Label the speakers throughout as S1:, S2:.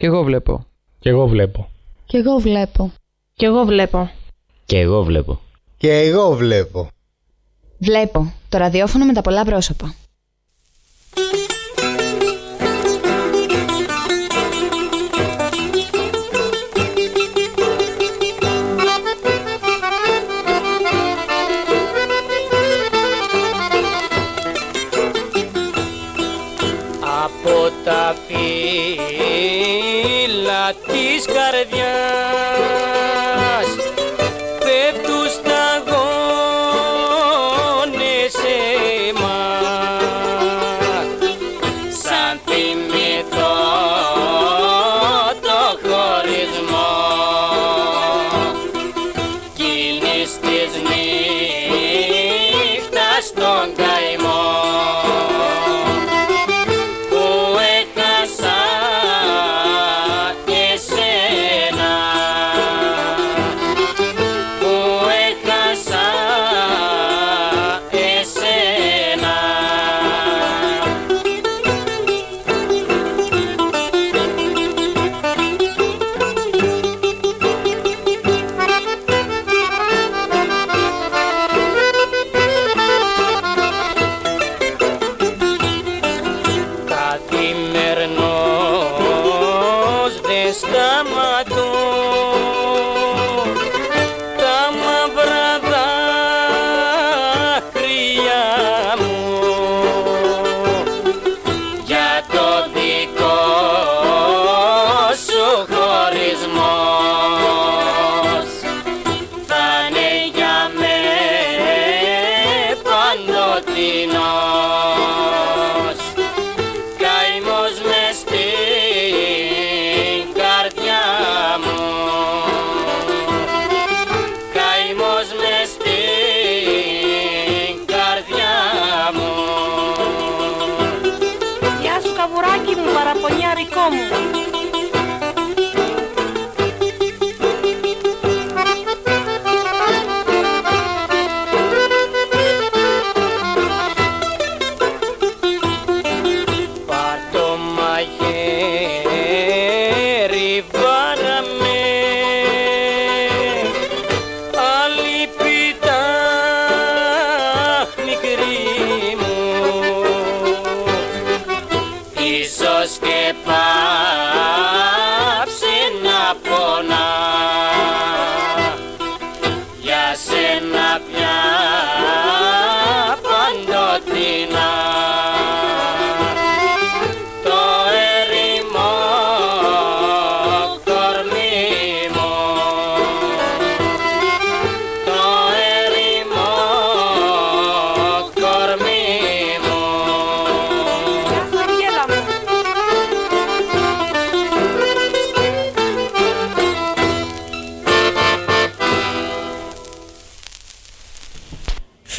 S1: Κι εγώ βλέπω.
S2: Κι εγώ βλέπω.
S3: Κι εγώ βλέπω.
S4: Κι εγώ βλέπω.
S5: Και εγώ βλέπω.
S6: Και εγώ βλέπω.
S3: Βλέπω. Το ραδιόφωνο με τα πολλά πρόσωπα.
S7: Από τα φύλλα της καρδιάς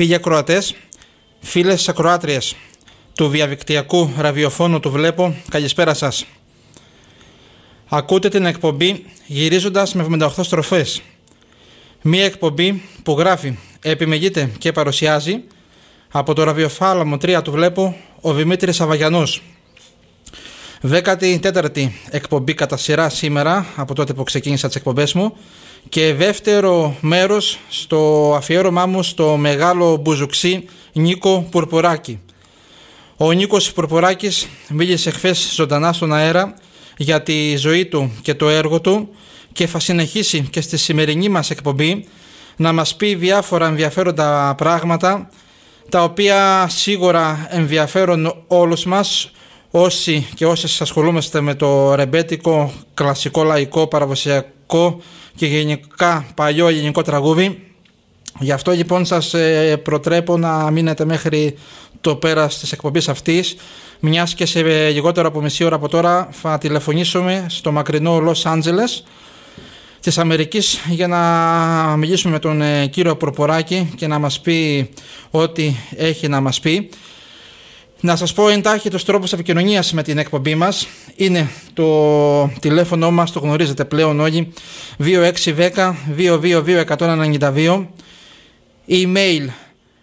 S8: Φίλοι ακροατές, φίλες ακροάτριες του διαδικτυακού ραδιοφώνου του Βλέπω, καλησπέρα σας. Ακούτε την εκπομπή γυρίζοντας με 78 στροφές. Μία εκπομπή που γράφει, επιμεγείται και παρουσιάζει από το ραδιοφάλαμο 3 του Βλέπω ο Δημήτρης Αβαγιανός. 14η εκπομπή κατά σειρά σήμερα από τότε που ξεκίνησα τις εκπομπές μου και δεύτερο μέρος στο αφιέρωμά μου στο μεγάλο μπουζουξί Νίκο Πουρπουράκη. Ο Νίκος Πουρπουράκης μίλησε χθες ζωντανά στον αέρα για τη ζωή του και το έργο του και θα συνεχίσει και στη σημερινή μας εκπομπή να μας πει διάφορα ενδιαφέροντα πράγματα τα οποία σίγουρα ενδιαφέρουν όλους μας όσοι και όσες ασχολούμαστε με το ρεμπέτικο, κλασικό, λαϊκό, παραδοσιακό και γενικά παλιό ελληνικό τραγούδι. Γι' αυτό λοιπόν σας ε, προτρέπω να μείνετε μέχρι το πέρας της εκπομπής αυτής μιας και σε λιγότερο από μισή ώρα από τώρα θα τηλεφωνήσουμε στο μακρινό Λος Άντζελες της Αμερικής για να μιλήσουμε με τον ε, κύριο Προποράκη και να μας πει ό,τι έχει να μας πει. Να σας πω εντάχει τους τρόπους επικοινωνίας με την εκπομπή μας. Είναι το τηλέφωνο μας, το γνωρίζετε πλέον όλοι, 2610-222-192. Email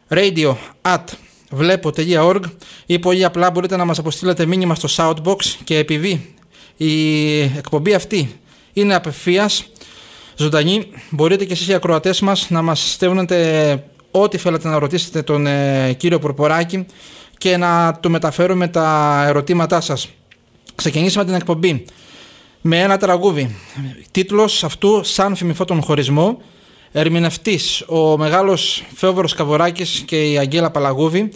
S8: radio at βλέπω.org ή πολύ απλά μπορείτε να μας αποστείλετε μήνυμα στο Shoutbox και επειδή Η εκπομπή αυτή είναι απευθείας ζωντανή. Μπορείτε και εσείς οι ακροατές μας να μας στέλνετε ό,τι θέλετε να ρωτήσετε τον ε, κύριο Προποράκη και να του μεταφέρουμε τα ερωτήματά σας. Ξεκινήσαμε την εκπομπή με ένα τραγούδι. Τίτλος αυτού «Σαν θυμηθώ τον χωρισμό». Ερμηνευτής ο μεγάλος Φέοβορος Καβοράκης και η Αγγέλα Παλαγούδη.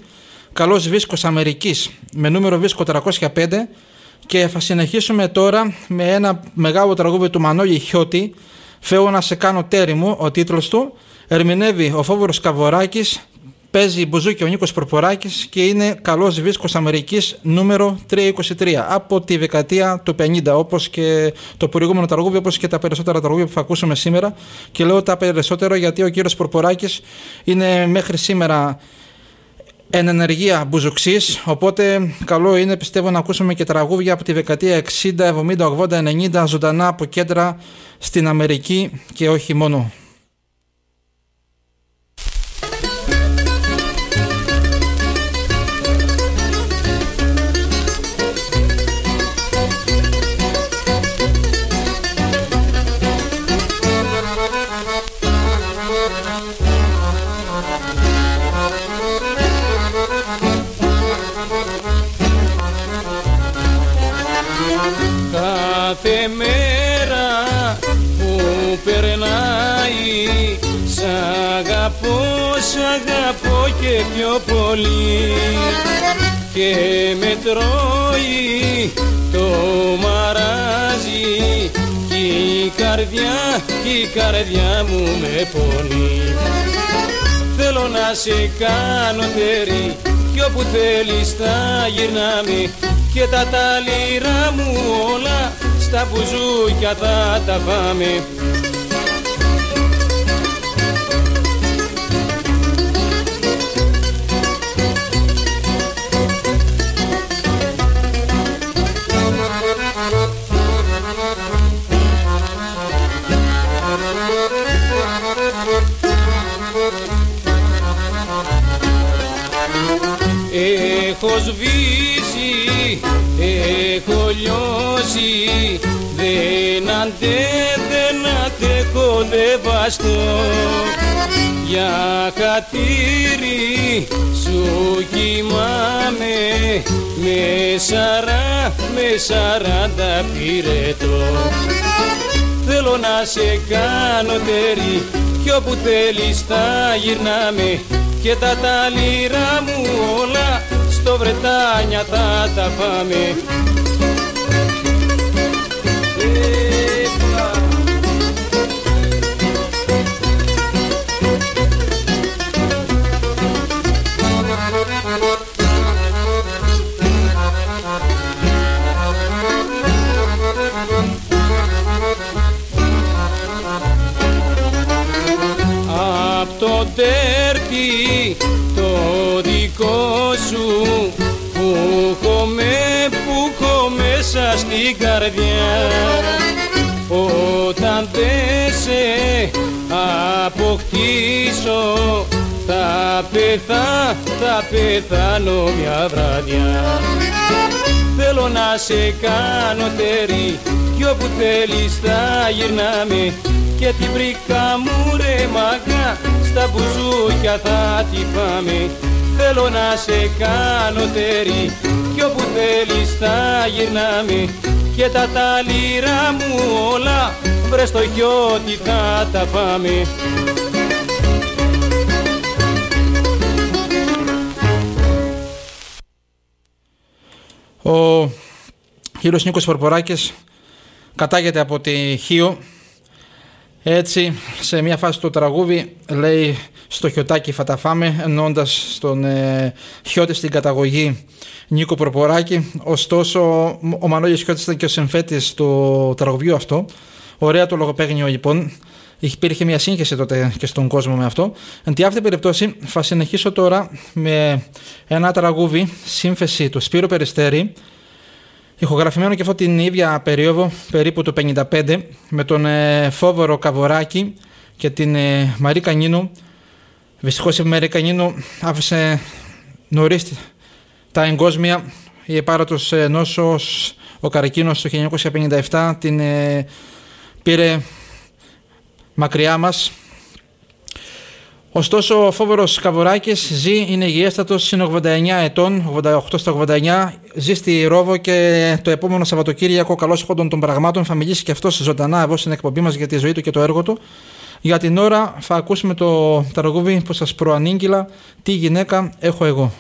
S8: Καλός δίσκος Αμερικής με νούμερο δίσκο 305 και θα συνεχίσουμε τώρα με ένα μεγάλο τραγούδι του Μανώλη Χιώτη «Φέω να σε κάνω τέρι μου» ο τίτλος του. Ερμηνεύει ο Φόβορος Καβοράκης Παίζει μπουζούκι ο Νίκος Προποράκη και είναι καλός δίσκο Αμερικής νούμερο 323 από τη δεκαετία του 50, όπως και το προηγούμενο τραγούδι, όπως και τα περισσότερα τραγούδια που θα ακούσουμε σήμερα. Και λέω τα περισσότερα γιατί ο κύριος Προποράκη είναι μέχρι σήμερα εν ενεργεία μπουζουξής. Οπότε καλό είναι πιστεύω να ακούσουμε και τραγούδια από τη δεκαετία 60, 70, 80, 90 ζωντανά από κέντρα στην Αμερική και όχι μόνο.
S7: Πιο πολύ Και με τρώει το μαράζι. Κι η καρδιά, κι η καρδιά μου με πονεί. Θέλω να σε κάνω τέρι κι όπου θέλεις θα γυρνάμε. Και τα ταλήρα μου όλα στα μπουζούκια θα τα πάμε Έχω σβήσει, έχω λιώσει. Δεν αντέ, δεν αντέχω, δεν βαστώ. Για χατήρι σου κοιμάμαι Με σαρά, με σαράντα πυρετό. Θέλω να σε κάνω τέρι κι όπου θέλεις θα γυρνάμε. Και τα ταλήρα μου όλα στο Βρετάνια θα τα πάμε. Έπα. Απ' το τέρτι το δικό σου που έχω με, που έχω μέσα στην καρδιά. Όταν δεν σε αποκτήσω θα πεθά, θα πεθάνω μια βραδιά. Θέλω να σε κάνω τέρι κι όπου θέλεις θα γυρνάμε. Και την βρήκα μου ρε μαγά στα μπουζούκια θα τη πάμε Θέλω να σε κάνω τέρι. Κι όπου θέλεις θα γυρνάμε. Και τα ταλήρα μου όλα βρες στο χιότι θα τα πάμε
S8: Ο κύριος Νίκος Πορποράκης κατάγεται από τη Χίο. Έτσι, σε μια φάση του τραγούδι λέει στο χιωτάκι θα τα φάμε, εννοώντας στον ε, χιώτη στην καταγωγή Νίκο Πορποράκη. Ωστόσο, ο Μανώλης Χιώτης ήταν και ο συμφέτης του τραγουδιού αυτό. Ωραία το λογοπαίγνιο λοιπόν. Υπήρχε μια σύγχυση τότε και στον κόσμο με αυτό. Εν τη αυτή περιπτώσει θα συνεχίσω τώρα με ένα τραγούδι, σύμφεση του Σπύρου Περιστέρη, ηχογραφημένο και αυτό την ίδια περίοδο, περίπου το 55, με τον ε, Φόβορο Καβοράκη και την ε, Μαρή Κανίνου. Δυστυχώς η Μαρή Κανίνου άφησε νωρίς τα εγκόσμια, η επάρατος ε, νόσος
S7: ο καρκίνος το 1957 την ε, πήρε μακριά μας. Ωστόσο, ο Φόβορος Καβουράκης ζει, είναι υγιέστατος, είναι 89 ετών, 88 στα 89, ζει στη Ρόβο και το επόμενο Σαββατοκύριακο, καλώ εχόντων των πραγμάτων, θα μιλήσει και αυτός ζωντανά εδώ στην εκπομπή μας για τη ζωή του και το έργο του. Για την ώρα θα ακούσουμε το τραγούδι που σας προανήγγυλα «Τι γυναίκα έχω εγώ».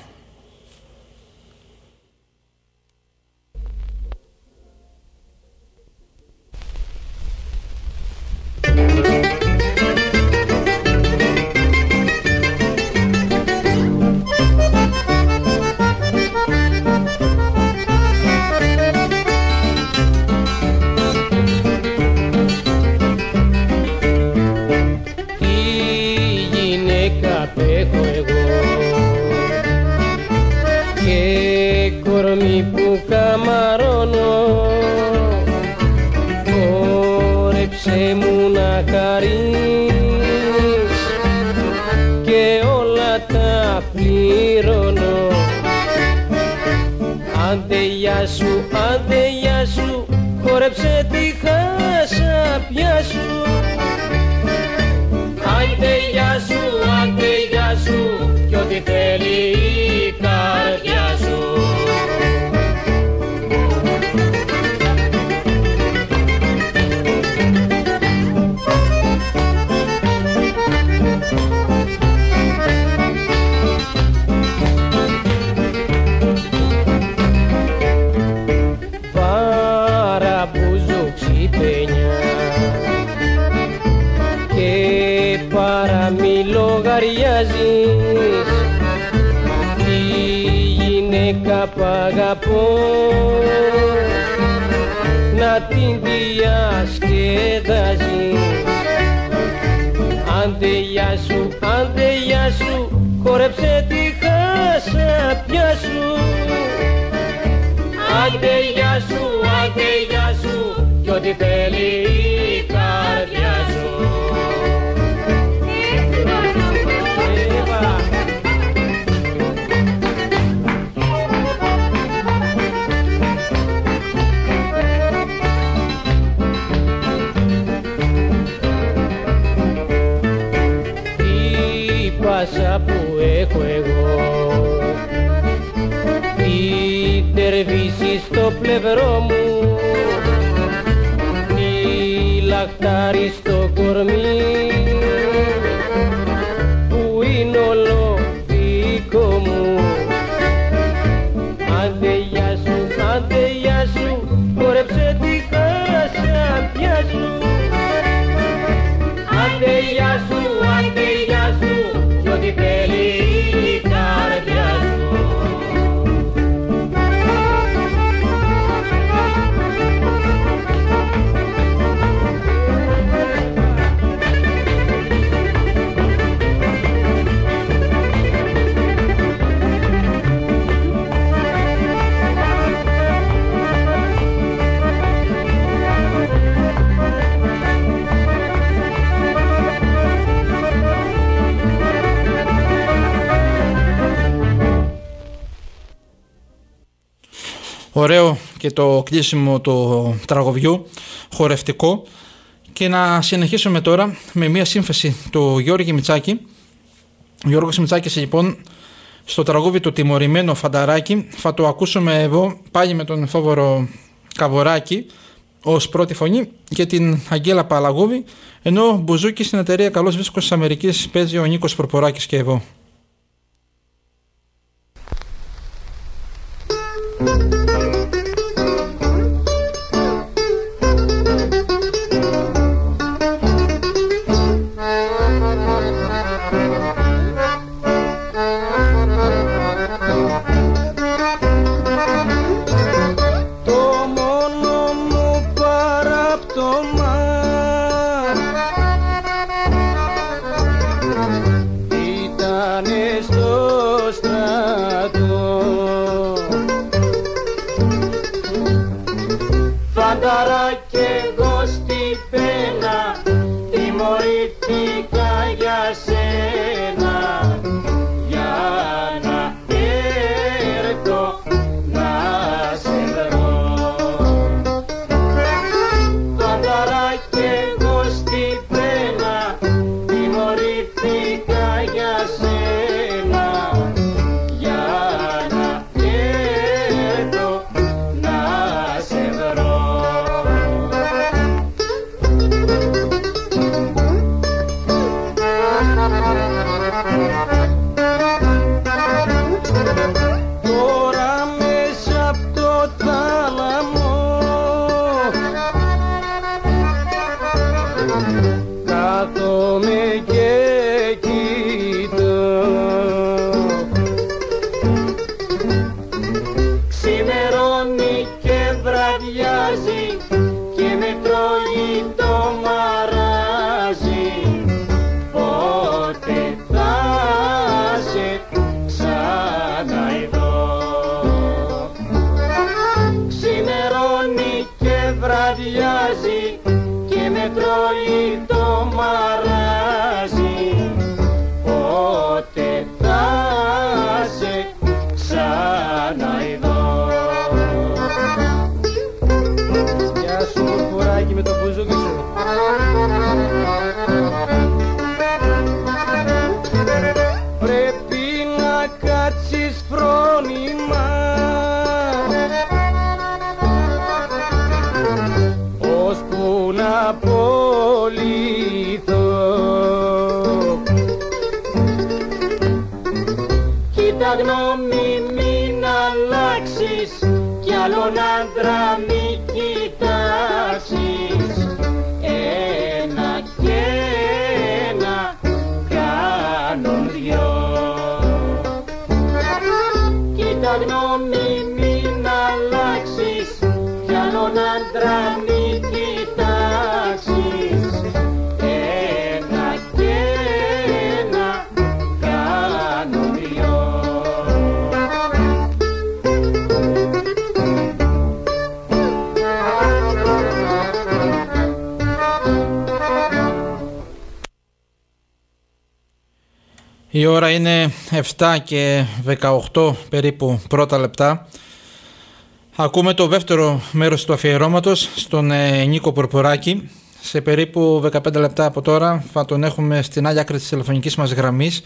S7: corruption. στο πλευρό μου. Η λαχτάρι στο κορμί που είναι όλο δικό μου. Άντε γεια σου, άντε γεια σου χόρεψε τη χάσα πια σου. Άντε γεια σου, άντε γεια σου κι ό,τι θέλεις. Ωραίο και το κλείσιμο του τραγωδιού, χορευτικό. Και να συνεχίσουμε τώρα με μια σύμφαση του Γιώργη Μιτσάκη. Ο Γιώργος Μιτσάκης λοιπόν στο τραγούδι του «Τιμωρημένο Φανταράκι» θα το ακούσουμε εδώ πάλι με τον Φόβορο Καβοράκη ως πρώτη φωνή και την Αγγέλα Παλαγούβη ενώ Μπουζούκης στην εταιρεία Καλός Βίσκος της Αμερικής παίζει ο Νίκος Προποράκης και εγώ.
S8: Η ώρα είναι 7 και 18 περίπου πρώτα λεπτά. Ακούμε το δεύτερο μέρος του αφιερώματος στον ε, Νίκο Πορποράκη. Σε περίπου 15 λεπτά από τώρα θα τον έχουμε στην άλλη άκρη της τηλεφωνικής μας γραμμής.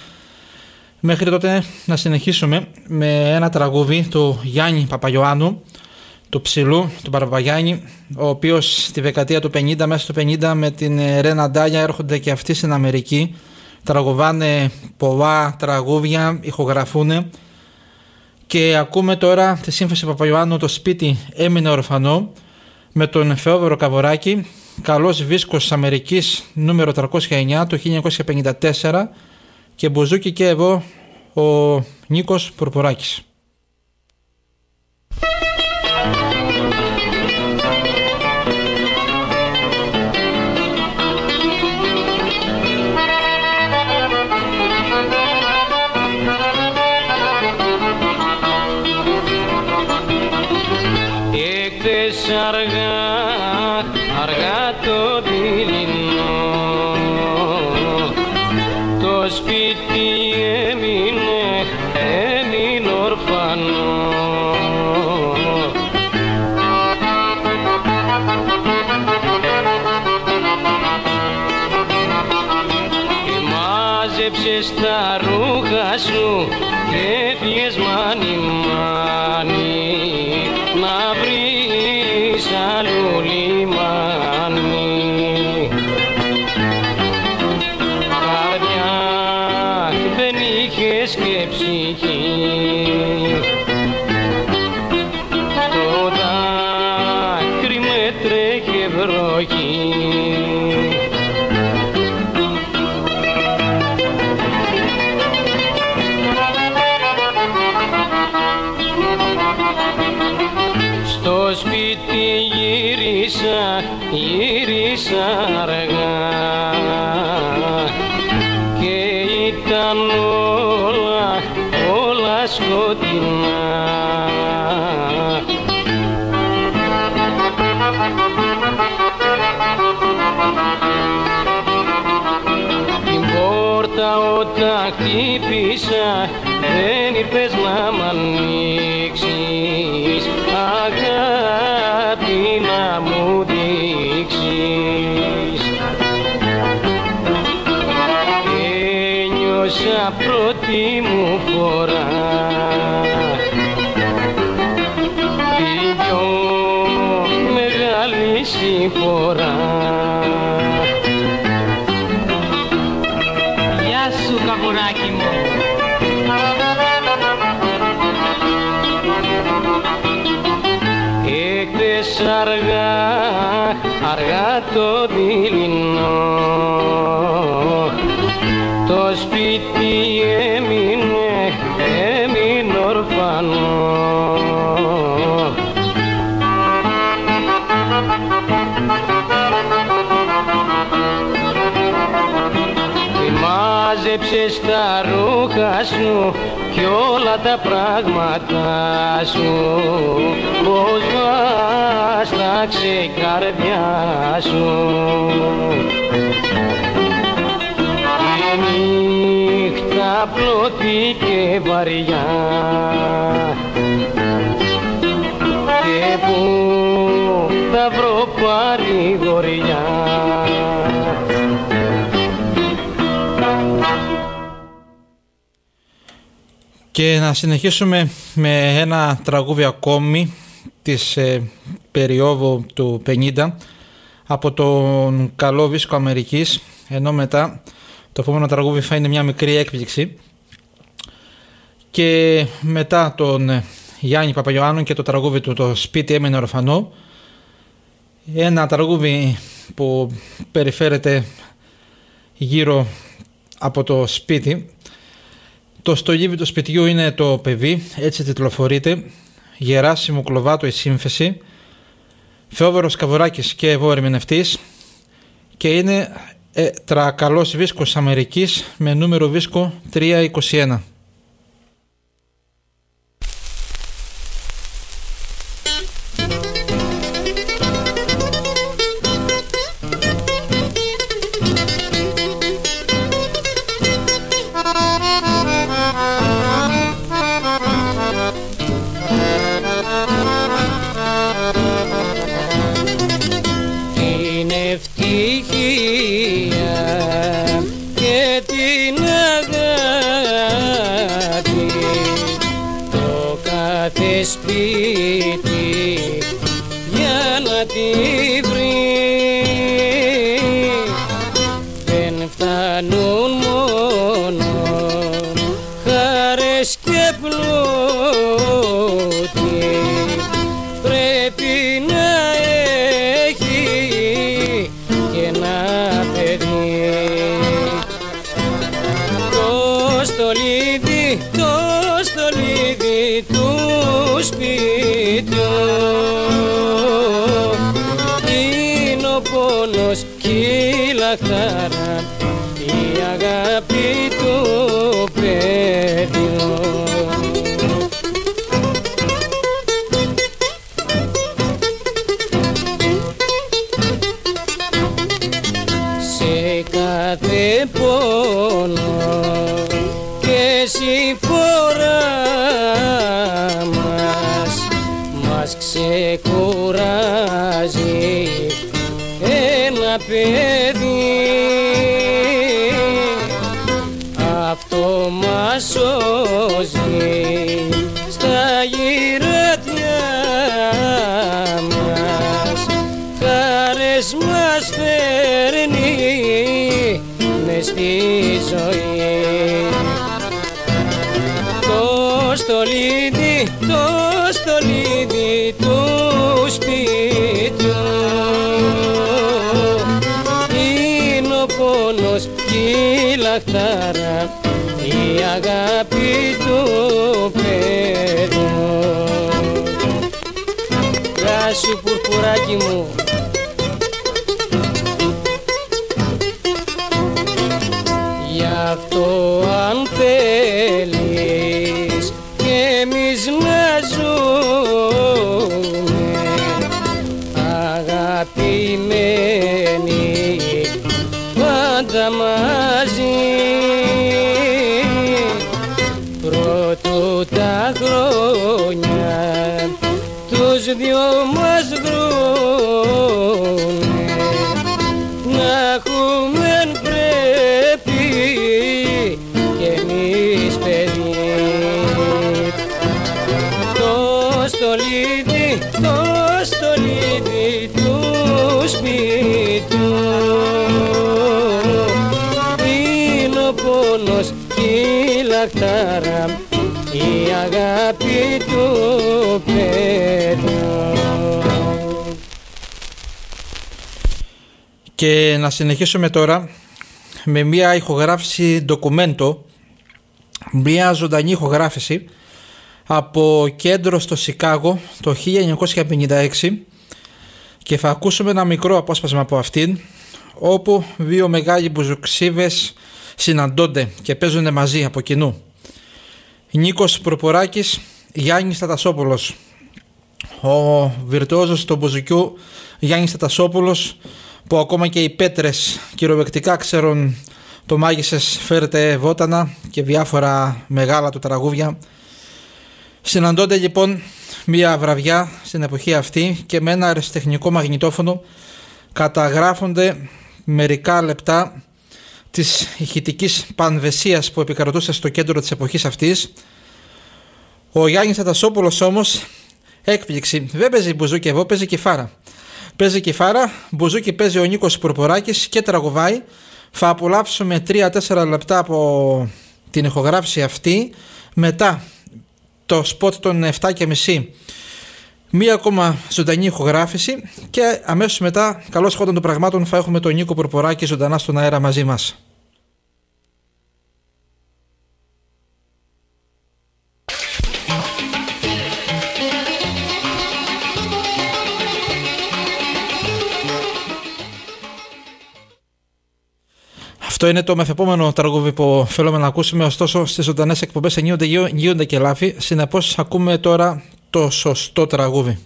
S8: Μέχρι τότε να συνεχίσουμε με ένα τραγούδι του Γιάννη Παπαγιωάννου, του ψηλού, του Παραπαγιάννη, ο οποίος στη δεκαετία του 50 μέσα στο 50 με την ε, Ρένα Ντάλια έρχονται και αυτοί στην Αμερική τραγουδάνε πολλά τραγούδια, ηχογραφούν και ακούμε τώρα τη σύμφωση Παπαϊωάννου το σπίτι έμεινε ορφανό με τον Θεόδωρο Καβοράκη καλός δίσκος Αμερικής νούμερο 309 το 1954 και μπουζούκι και εγώ ο Νίκος Πουρπουράκης.
S7: Αργά και ήταν όλα, όλα σκοτεινά. Την πόρτα όταν χτύπησα δεν ήρθες να μ'
S4: σου
S7: κι όλα τα πράγματα σου. Πως βάσταξε η καρδιά σου. Η νύχτα πλώτη και βαριά. Και που θα βρω παρηγοριά
S8: Και να συνεχίσουμε με ένα τραγούδι ακόμη της ε, περίοδου του 50 από τον καλό δίσκο Αμερικής. Ενώ μετά το επόμενο τραγούδι θα είναι μια μικρή έκπληξη. Και μετά τον Γιάννη Παπαγιωάννου και το τραγούδι του το σπίτι έμεινε ορφανό ένα τραγούδι που περιφέρεται γύρω από το σπίτι το στολίβι του σπιτιού είναι το παιδί, έτσι τιτλοφορείται. Γεράσιμο Κλωβάτο η σύμφεση. Θεόδωρος Καβουράκης και εγώ ερμηνευτής. Και είναι ε, τρακαλός βίσκος Αμερικής με νούμερο βίσκο 321.
S7: Christi. Και να
S8: συνεχίσουμε τώρα με μια ηχογράφηση ντοκουμέντο, μια ζωντανή ηχογράφηση από κέντρο στο Σικάγο το 1956 και θα ακούσουμε ένα μικρό απόσπασμα από αυτήν όπου δύο μεγάλοι μπουζουξίβες συναντώνται και παίζουν μαζί από κοινού. Νίκος Προποράκης, Γιάννης Τατασόπουλος. Ο βιρτουόζος του Μπουζουκιού Γιάννης Τατασόπουλος που ακόμα και οι πέτρες κυριολεκτικά ξέρουν το μάγισσες φέρτε βότανα και διάφορα μεγάλα του τραγούδια. Συναντώνται λοιπόν μία βραδιά στην εποχή αυτή και με ένα αριστεχνικό μαγνητόφωνο καταγράφονται μερικά λεπτά της ηχητικής πανβεσίας που επικρατούσε στο κέντρο της εποχής αυτής. Ο Γιάννης Ατασόπουλος όμως έκπληξη. Δεν παίζει μπουζούκι εδώ, παίζει κιθάρα. Παίζει κιθάρα, μπουζούκι παίζει ο Νίκος Πουρπουράκης και τραγουδάει. Θα απολαύσουμε 3-4 λεπτά από την ηχογράφηση αυτή. Μετά το σποτ των 7.30 μία ακόμα ζωντανή ηχογράφηση και αμέσως μετά, καλώς εχόντων των πραγμάτων, θα έχουμε τον Νίκο Πουρπουράκη ζωντανά στον αέρα μαζί μας. Αυτό είναι το μεθεπόμενο τραγούδι που θέλουμε να ακούσουμε. Ωστόσο, στις ζωντανές εκπομπές γίνονται, γίνονται και λάθη. Συνεπώς, ακούμε τώρα το σωστό τραγούδι.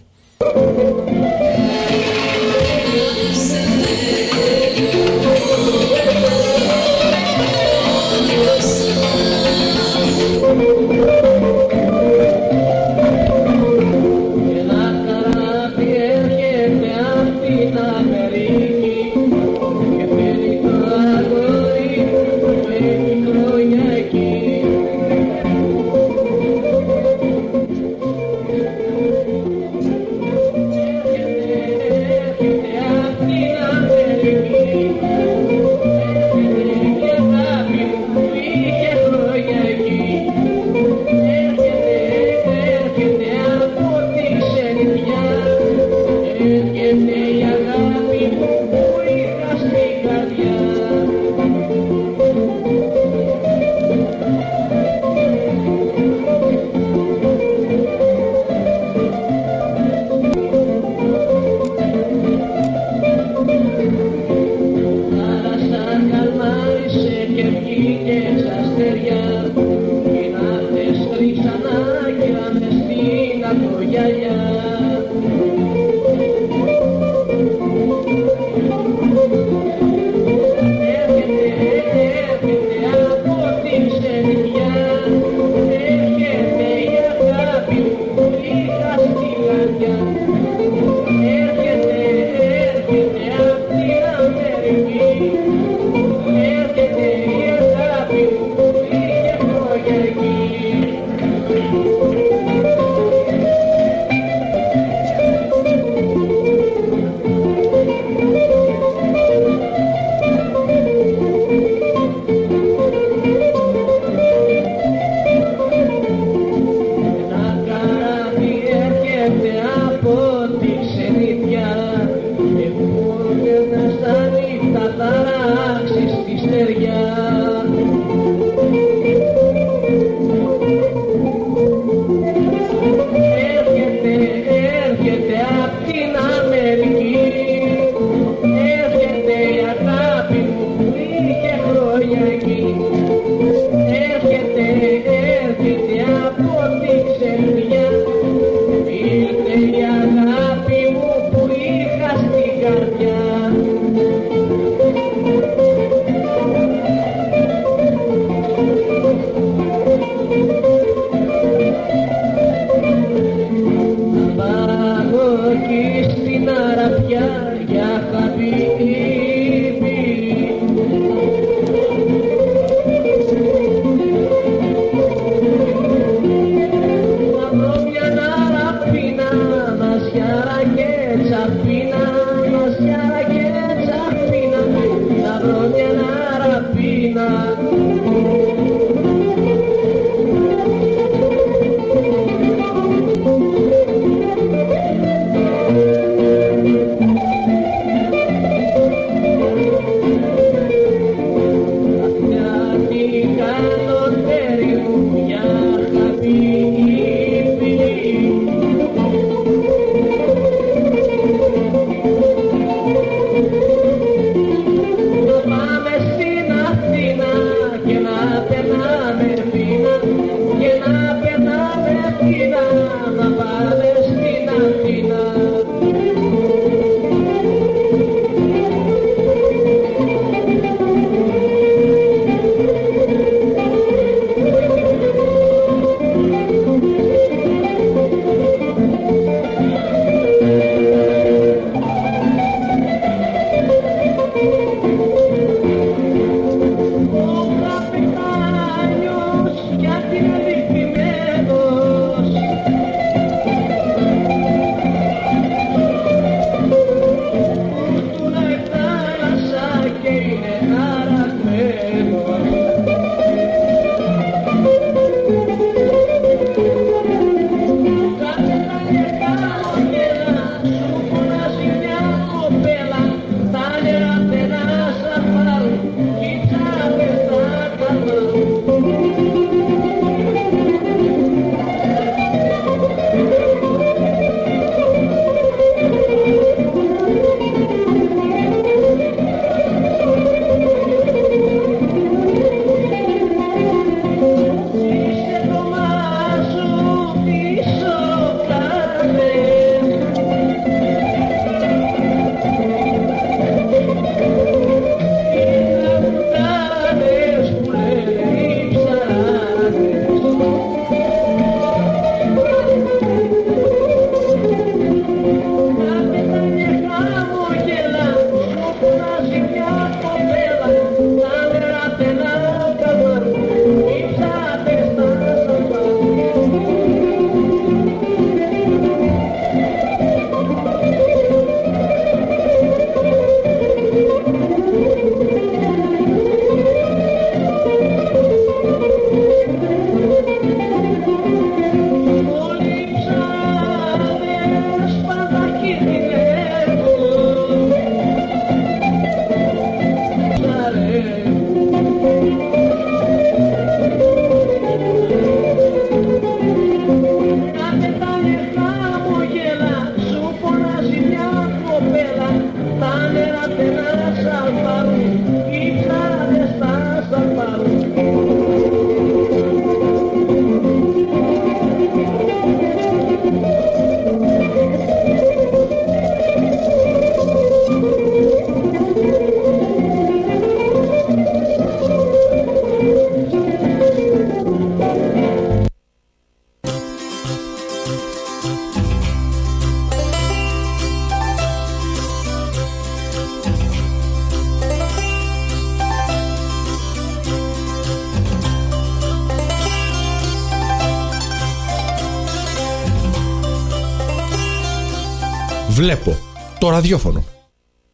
S1: Ραδιόφωνο.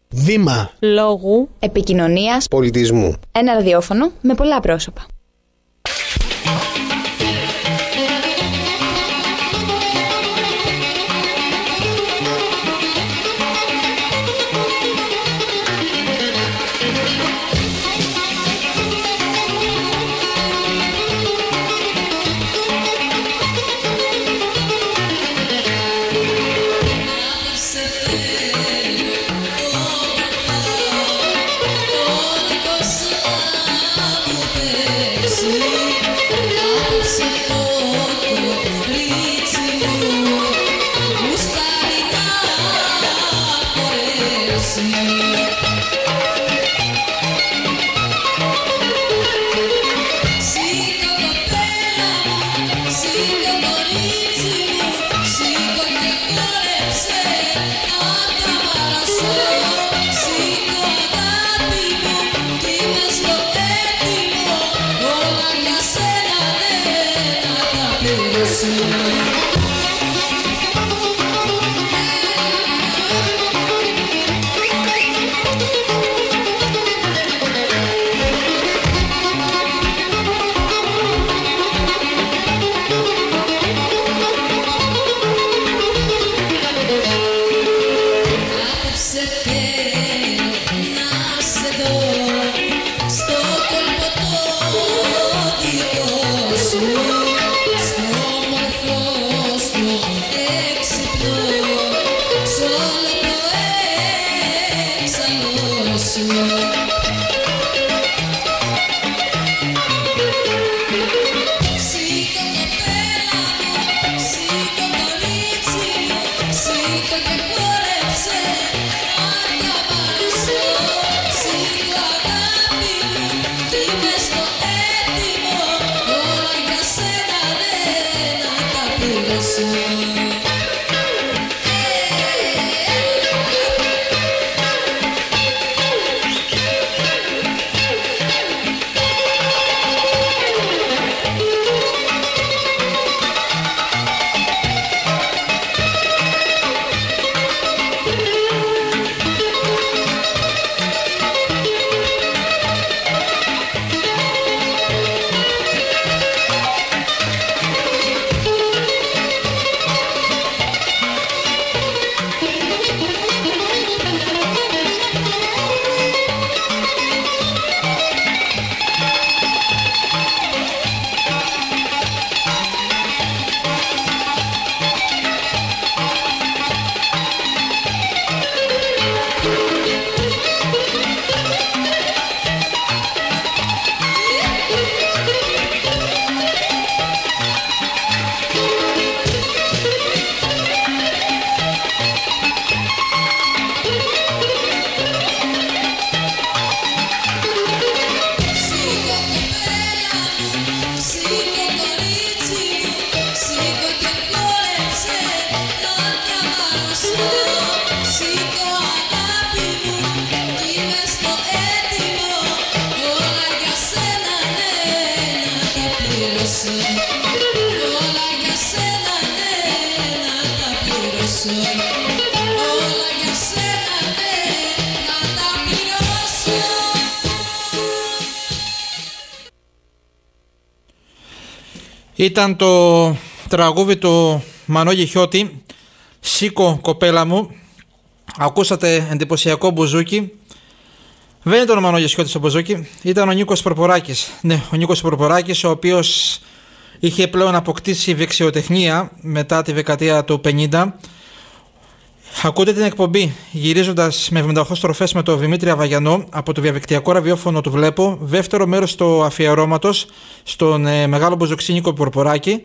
S2: Βήμα
S4: Λόγου.
S3: Επικοινωνίας.
S2: πολιτισμού.
S3: Ένα ραδιόφωνο με πολλά πρόσωπα.
S8: Ήταν το τραγούδι του Μανώγη Χιώτη «Σήκω κοπέλα μου». Ακούσατε εντυπωσιακό μπουζούκι. Δεν ήταν ο Μανώγης Χιώτης στο μπουζούκι, ήταν ο Νίκος Προποράκης. Ναι, ο Νίκος Προποράκης, ο οποίος είχε πλέον αποκτήσει δεξιοτεχνία μετά τη δεκαετία του 50. Ακούτε την εκπομπή γυρίζοντας με 78 στροφέ με τον Δημήτρη Αβαγιανό από το διαδικτυακό ραδιόφωνο του Βλέπω. Δεύτερο μέρος του αφιερώματος στον ε, μεγάλο μποζοξίνικο Πορποράκη.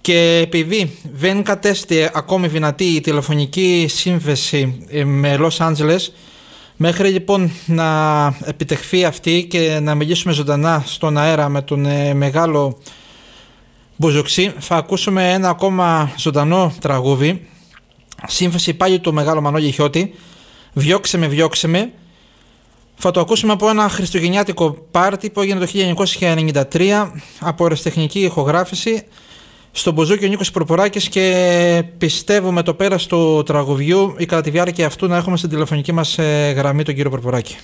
S8: Και επειδή δεν κατέστη ακόμη δυνατή η τηλεφωνική σύνθεση ε, με Los Angeles, μέχρι λοιπόν να επιτευχθεί αυτή και να μιλήσουμε ζωντανά στον αέρα με τον ε, μεγάλο Μποζοξή, θα ακούσουμε ένα ακόμα ζωντανό τραγούδι Σύμφωση πάλι του Μεγάλο Μανώλη Χιώτη. Βιώξε με, βιώξε με. Θα το ακούσουμε από ένα χριστουγεννιάτικο πάρτι που έγινε το 1993 από αεραστεχνική ηχογράφηση στο Μποζούκι ο Νίκος Προποράκης και πιστεύω με το πέρας του τραγουδιού ή κατά τη διάρκεια αυτού να έχουμε στην τηλεφωνική μας ε, γραμμή τον κύριο Προποράκη.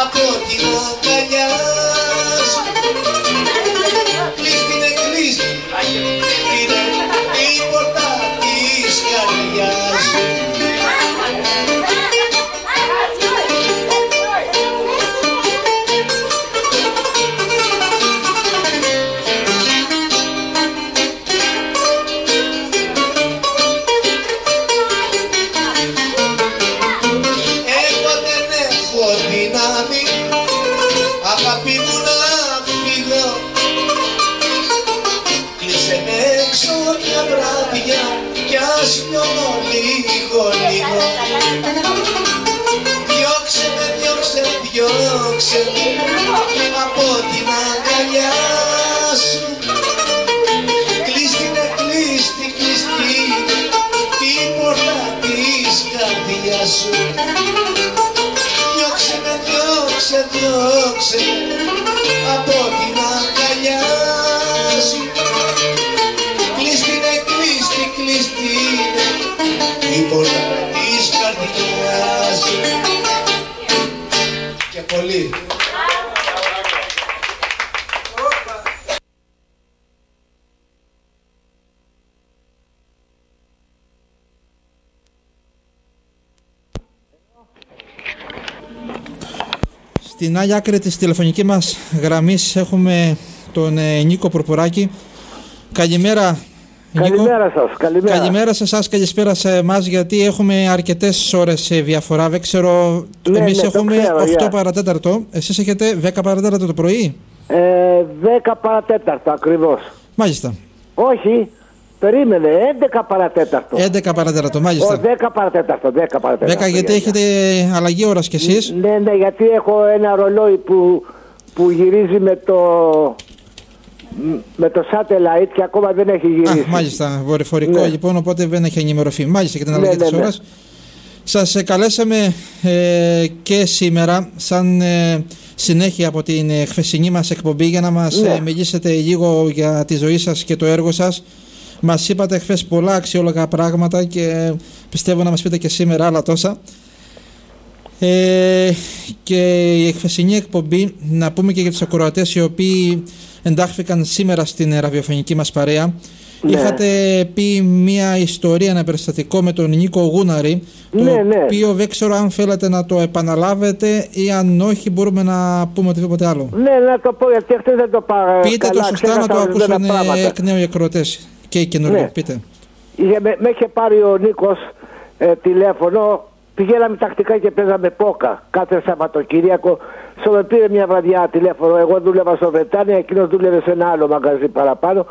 S9: Apoi din διώξε από την αγκαλιά σου. Κλείστηνε, κλείστη, κλείστηνε η πόρτα λοιπόν της καρδιάς σου. Και πολύ.
S8: Στην άλλη άκρη της τηλεφωνικής μας γραμμής έχουμε τον ε, Νίκο Πουρπουράκη. Καλημέρα
S2: Καλημέρα σας. Καλημέρα.
S8: Καλημέρα σε εσάς, καλησπέρα σε εμάς, γιατί έχουμε αρκετές ώρες διαφορά. Δεν ξέρω.
S2: Ναι,
S8: Εμείς
S2: ναι, το
S8: έχουμε
S2: ξέρω,
S8: 8
S2: γεια.
S8: παρατέταρτο. Εσείς έχετε 10 παρατέταρτο το πρωί;
S2: Ε, 10 παρατέταρτο ακριβώς.
S8: Μάλιστα.
S2: Όχι, περίμενε, 11 παρατέταρτο.
S8: 11 παρατέταρτο,
S2: Ο,
S8: μάλιστα.
S2: 10 παρατέταρτο, 10 παρατέταρτο.
S8: 10 γιατί
S2: γεια,
S8: έχετε αλλαγή ώρας κι εσείς;
S2: γεια. Ναι, ναι, γιατί έχω ένα ρολόι που, που γυρίζει με το με το satellite και ακόμα δεν έχει
S8: Α,
S2: γυρίσει.
S8: μάλιστα. Βορειοφορικό
S2: Ναι.
S8: λοιπόν, οπότε δεν έχει ενημερωθεί. Μάλιστα και την
S2: Ναι,
S8: αλλαγή
S2: ναι,
S8: της
S2: ναι.
S8: ώρας. Σας καλέσαμε ε, και σήμερα, σαν ε, συνέχεια από την ε, χθεσινή μας εκπομπή, για να μας
S2: Ναι.
S8: μιλήσετε λίγο για τη ζωή σας και το έργο σας. Μας είπατε χθες πολλά αξιόλογα πράγματα και πιστεύω να μας πείτε και σήμερα άλλα τόσα. Ε, και η εκθεσινή εκπομπή, να πούμε και για τους ακροατές οι οποίοι εντάχθηκαν σήμερα στην ε, ραδιοφωνική μας παρέα.
S2: Ναι.
S8: Είχατε πει μια ιστορία, ένα περιστατικό με τον Νίκο Γούναρη, το
S2: Ναι, ναι.
S8: οποίο δεν ξέρω αν θέλετε να το επαναλάβετε ή αν όχι μπορούμε να πούμε οτιδήποτε άλλο.
S2: Ναι, να το πω γιατί χθες δεν το πάρω.
S8: Πείτε το
S2: καλά,
S8: σωστά να
S2: ξέχασα
S8: το
S2: ορισμένα
S8: ακούσουν ε,
S2: πράγματα.
S8: εκ νέου οι ακροατές και οι καινούργιοι.
S2: Ναι.
S8: Πείτε.
S2: Είχε, με, με είχε πάρει ο Νίκος ε, τηλέφωνο, πηγαίναμε τακτικά και παίζαμε πόκα κάθε Σαββατοκύριακο. Στο με πήρε μια βραδιά τηλέφωνο. Εγώ δούλευα στο Βρετάνια, εκείνος δούλευε σε ένα άλλο μαγαζί παραπάνω.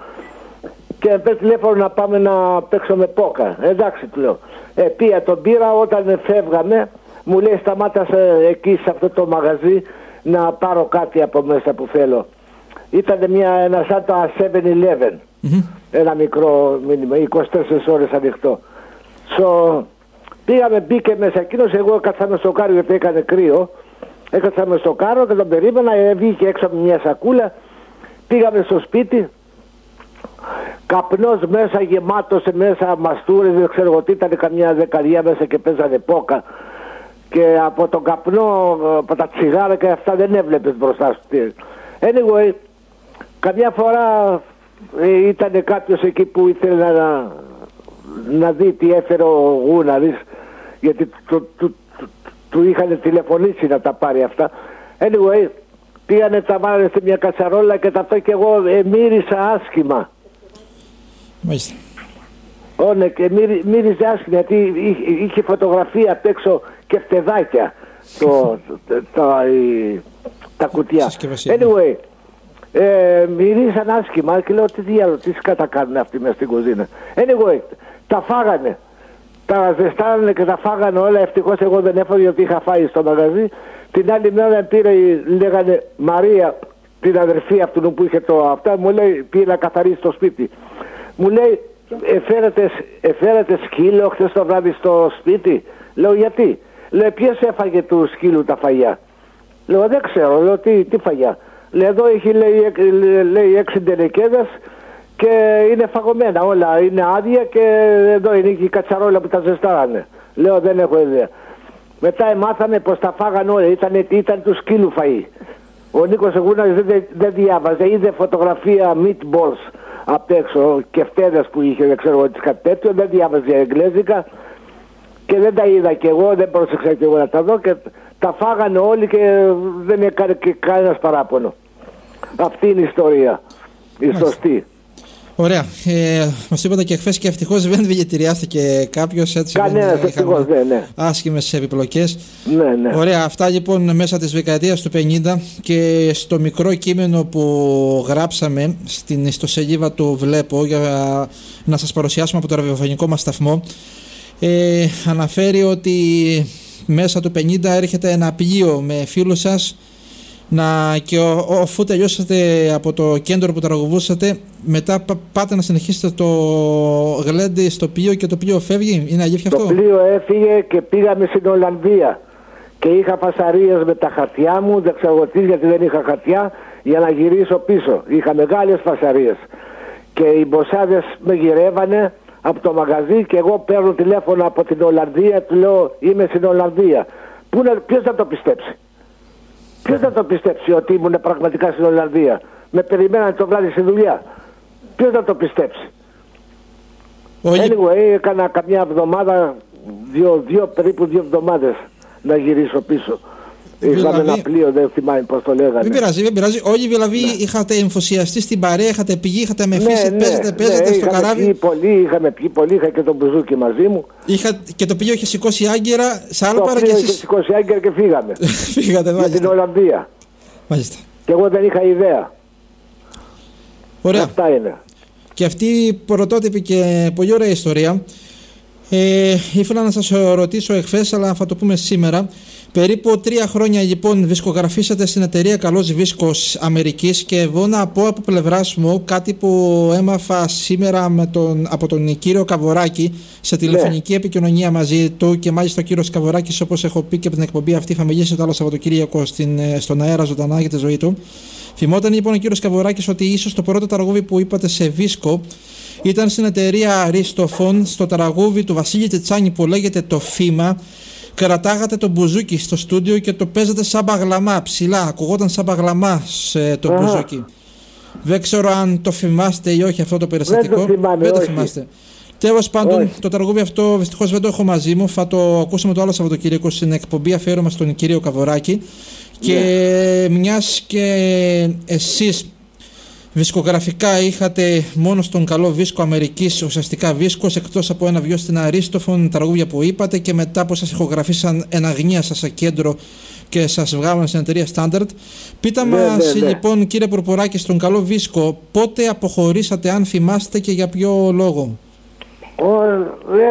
S2: Και με πήρε τηλέφωνο να πάμε να παίξουμε πόκα. Εντάξει, του λέω. Ε, πήγα τον πήρα όταν φεύγαμε, μου λέει σταμάτα σε- εκεί σε αυτό το μαγαζί να πάρω κάτι από μέσα που θέλω. Ήταν μια, ένα σαν τα 7-Eleven. Ένα μικρό μήνυμα, 24 ώρες ανοιχτό. So, πήγαμε, μπήκε μέσα εκείνος, εγώ έκατσα με στο κάρο γιατί έκανε κρύο. Έκατσα με στο κάρο και τον περίμενα, ε, βγήκε έξω από μια σακούλα. Πήγαμε στο σπίτι, καπνός μέσα γεμάτος μέσα μαστούρες, δεν ξέρω εγώ τι ήταν, καμιά δεκαριά μέσα και παίζανε πόκα. και από τον καπνό, από τα τσιγάρα και αυτά δεν έβλεπες μπροστά σου. Anyway, καμιά φορά ε, ήταν κάποιος εκεί που ήθελε να, να δει τι έφερε ο Γούναρης γιατί του, του, του, του είχαν τηλεφωνήσει να τα πάρει αυτά. Anyway, πήγανε τα βάλανε σε μια κατσαρόλα και τα και εγώ ε, μύρισα άσχημα.
S8: Μάλιστα.
S2: Ω, ναι, και μύρι, μύριζε άσχημα γιατί είχε, είχε φωτογραφία απ' έξω και φτεδάκια το, το, το, η- τα κουτιά.
S8: Συσκευασία, ναι.
S2: Anyway, ε, μυρίζαν άσχημα και λέω τι διάλογο, τι σκάτα κάνουν αυτοί μέσα στην κουζίνα. Anyway, τα φάγανε. Τα ζεστάνανε και τα φάγανε όλα. Ευτυχώς εγώ δεν έφαγα γιατί είχα φάει στο μαγαζί. Την άλλη μέρα πήρε, η- λέγανε Μαρία, την αδερφή αυτού που είχε το αυτά, μου λέει πήγε να καθαρίσει το σπίτι. Μου λέει, εφέρατε, εφέρατε σκύλο χθες το βράδυ στο σπίτι. Λέω γιατί. Λέει, ποιος έφαγε του σκύλου τα φαγιά. Λέω, δεν ξέρω, λέω, τι, τι φαγιά. Λέει, εδώ έχει, λέει, εκ- λέει έξι ντελεκέδες και είναι φαγωμένα όλα. Είναι άδεια και εδώ είναι και η κατσαρόλα που τα ζεστάρανε. Λέω, δεν έχω ιδέα. Μετά μάθαμε πως τα φάγανε όλα. Ήταν, ήταν του σκύλου φαΐ. Ο Νίκος Εγούνας δεν, δεν διάβαζε. Είδε φωτογραφία meatballs απ' έξω και φτέδες που είχε, δεν ξέρω εγώ, κάτι τέτοιο. Δεν διάβαζε εγγλέζικα και δεν τα είδα κι εγώ, δεν πρόσεξα κι εγώ να τα δω και τα φάγανε όλοι και δεν έκανε και κανένας παράπονο. Αυτή είναι η ιστορία. Η σωστή.
S8: Ωραία. Ε, Μας είπατε και χθες και ευτυχώς δεν δηλητηριάστηκε κάποιος.
S2: Κανένας, ευτυχώς, ναι, ναι.
S8: Άσχημες επιπλοκές.
S2: Ναι, ναι.
S8: Ωραία. Αυτά λοιπόν μέσα της δεκαετίας του 50 και στο μικρό κείμενο που γράψαμε στην ιστοσελίδα του Βλέπω για να σας παρουσιάσουμε από το ραδιοφωνικό μας σταθμό ε, αναφέρει ότι μέσα του 50 έρχεται ένα πλοίο με φίλους σας να, και ο- αφού τελειώσατε από το κέντρο που τραγουδούσατε μετά πα- πάτε να συνεχίσετε το γλέντι στο πλοίο και το πλοίο φεύγει; Είναι αλήθεια
S2: Το
S8: αυτό;
S2: πλοίο έφυγε και πήγαμε στην Ολλανδία. Και είχα φασαρίες με τα χαρτιά μου, δεν ξέρω τι, γιατί δεν είχα χαρτιά, για να γυρίσω πίσω. Είχα μεγάλες φασαρίες. Και οι μποσάδες με γυρεύανε από το μαγαζί και εγώ παίρνω τηλέφωνο από την Ολλανδία, του λέω είμαι στην Ολλανδία. Πού να, ποιος θα το πιστέψει; Ποιος θα το πιστέψει ότι ήμουν πραγματικά στην Ολλανδία; Με περιμένανε το βράδυ στη δουλειά. Ποιος θα το πιστέψει;
S8: Όλοι-
S2: Anyway, έκανα καμιά εβδομάδα, δύο, δύο, περίπου δύο εβδομάδες να γυρίσω πίσω. Είχαμε
S8: Δηλαδή-
S2: ένα πλοίο, δεν θυμάμαι πώς το λέγανε.
S8: Δεν πειράζει, δεν πειράζει. Όλοι δηλαδή είχατε εμφωσιαστεί στην παρέα, είχατε πηγεί, είχατε με φύση, παίζετε, παίζετε στο
S2: Ναι, είχαμε
S8: καράβι.
S2: Πιει πολύ, είχαμε πιει πολύ, είχα και τον μπουζούκι μαζί μου.
S8: Είχα, και το πλοίο είχε σηκώσει άγκυρα,
S2: Το
S8: σάλπαρα και
S2: πλοίο είχε
S8: εσεί.
S2: σηκώσει άγκυρα και φύγαμε.
S8: Φύγατε,
S2: για την
S8: μάλιστα.
S2: Ολλανδία.
S8: μάλιστα.
S2: Και εγώ δεν είχα ιδέα.
S8: Ωραία.
S2: Αυτά είναι.
S8: Και αυτή η πρωτότυπη και πολύ ωραία ιστορία. Ε, ήθελα να σας ρωτήσω εχθές, αλλά θα το πούμε σήμερα. Περίπου τρία χρόνια λοιπόν δισκογραφήσατε στην εταιρεία Καλός Βίσκος Αμερικής και εγώ να πω από πλευράς μου κάτι που έμαθα σήμερα με τον, από τον κύριο Καβοράκη σε τηλεφωνική επικοινωνία μαζί του και μάλιστα ο κύριος Καβοράκης όπως έχω πει και από την εκπομπή αυτή θα μιλήσει το άλλο Σαββατοκύριακο στην, ε, στον αέρα ζωντανά για τη ζωή του. Θυμόταν λοιπόν ο κύριος Καβοράκη ότι ίσως το πρώτο τραγούδι που είπατε σε βίσκο ήταν στην εταιρεία Αριστοφών στο τραγούδι του Βασίλη Τετσάνη που λέγεται Το Φήμα. Κρατάγατε το μπουζούκι στο στούντιο και το παίζατε σαν παγλαμά ψηλά. Ακουγόταν σαν παγλαμά σε το
S2: Α.
S8: μπουζούκι. Δεν ξέρω αν το θυμάστε ή όχι αυτό το περιστατικό.
S2: θυμάμαι,
S8: Δεν το
S2: όχι.
S8: θυμάστε. Τέλος πάντων,
S2: Όχι.
S8: το τραγούδι αυτό δυστυχώς δεν το έχω μαζί μου. Θα το ακούσουμε το άλλο Σαββατοκύριακο στην εκπομπή αφιέρωμα στον κύριο Καβοράκη. Και
S2: Ναι.
S8: μιας και εσείς Δισκογραφικά είχατε μόνο στον καλό δίσκο Αμερικής ουσιαστικά δίσκος εκτός από ένα βιός στην Αρίστοφον τραγούδια που είπατε και μετά που σας ηχογραφήσαν εν αγνία σας σε κέντρο και σας βγάλαν στην εταιρεία Standard. Πείτε
S2: Ναι,
S8: μας
S2: ναι, ναι.
S8: λοιπόν κύριε Πουρπουράκη στον καλό δίσκο πότε αποχωρήσατε αν θυμάστε και για ποιο λόγο;
S2: Ο,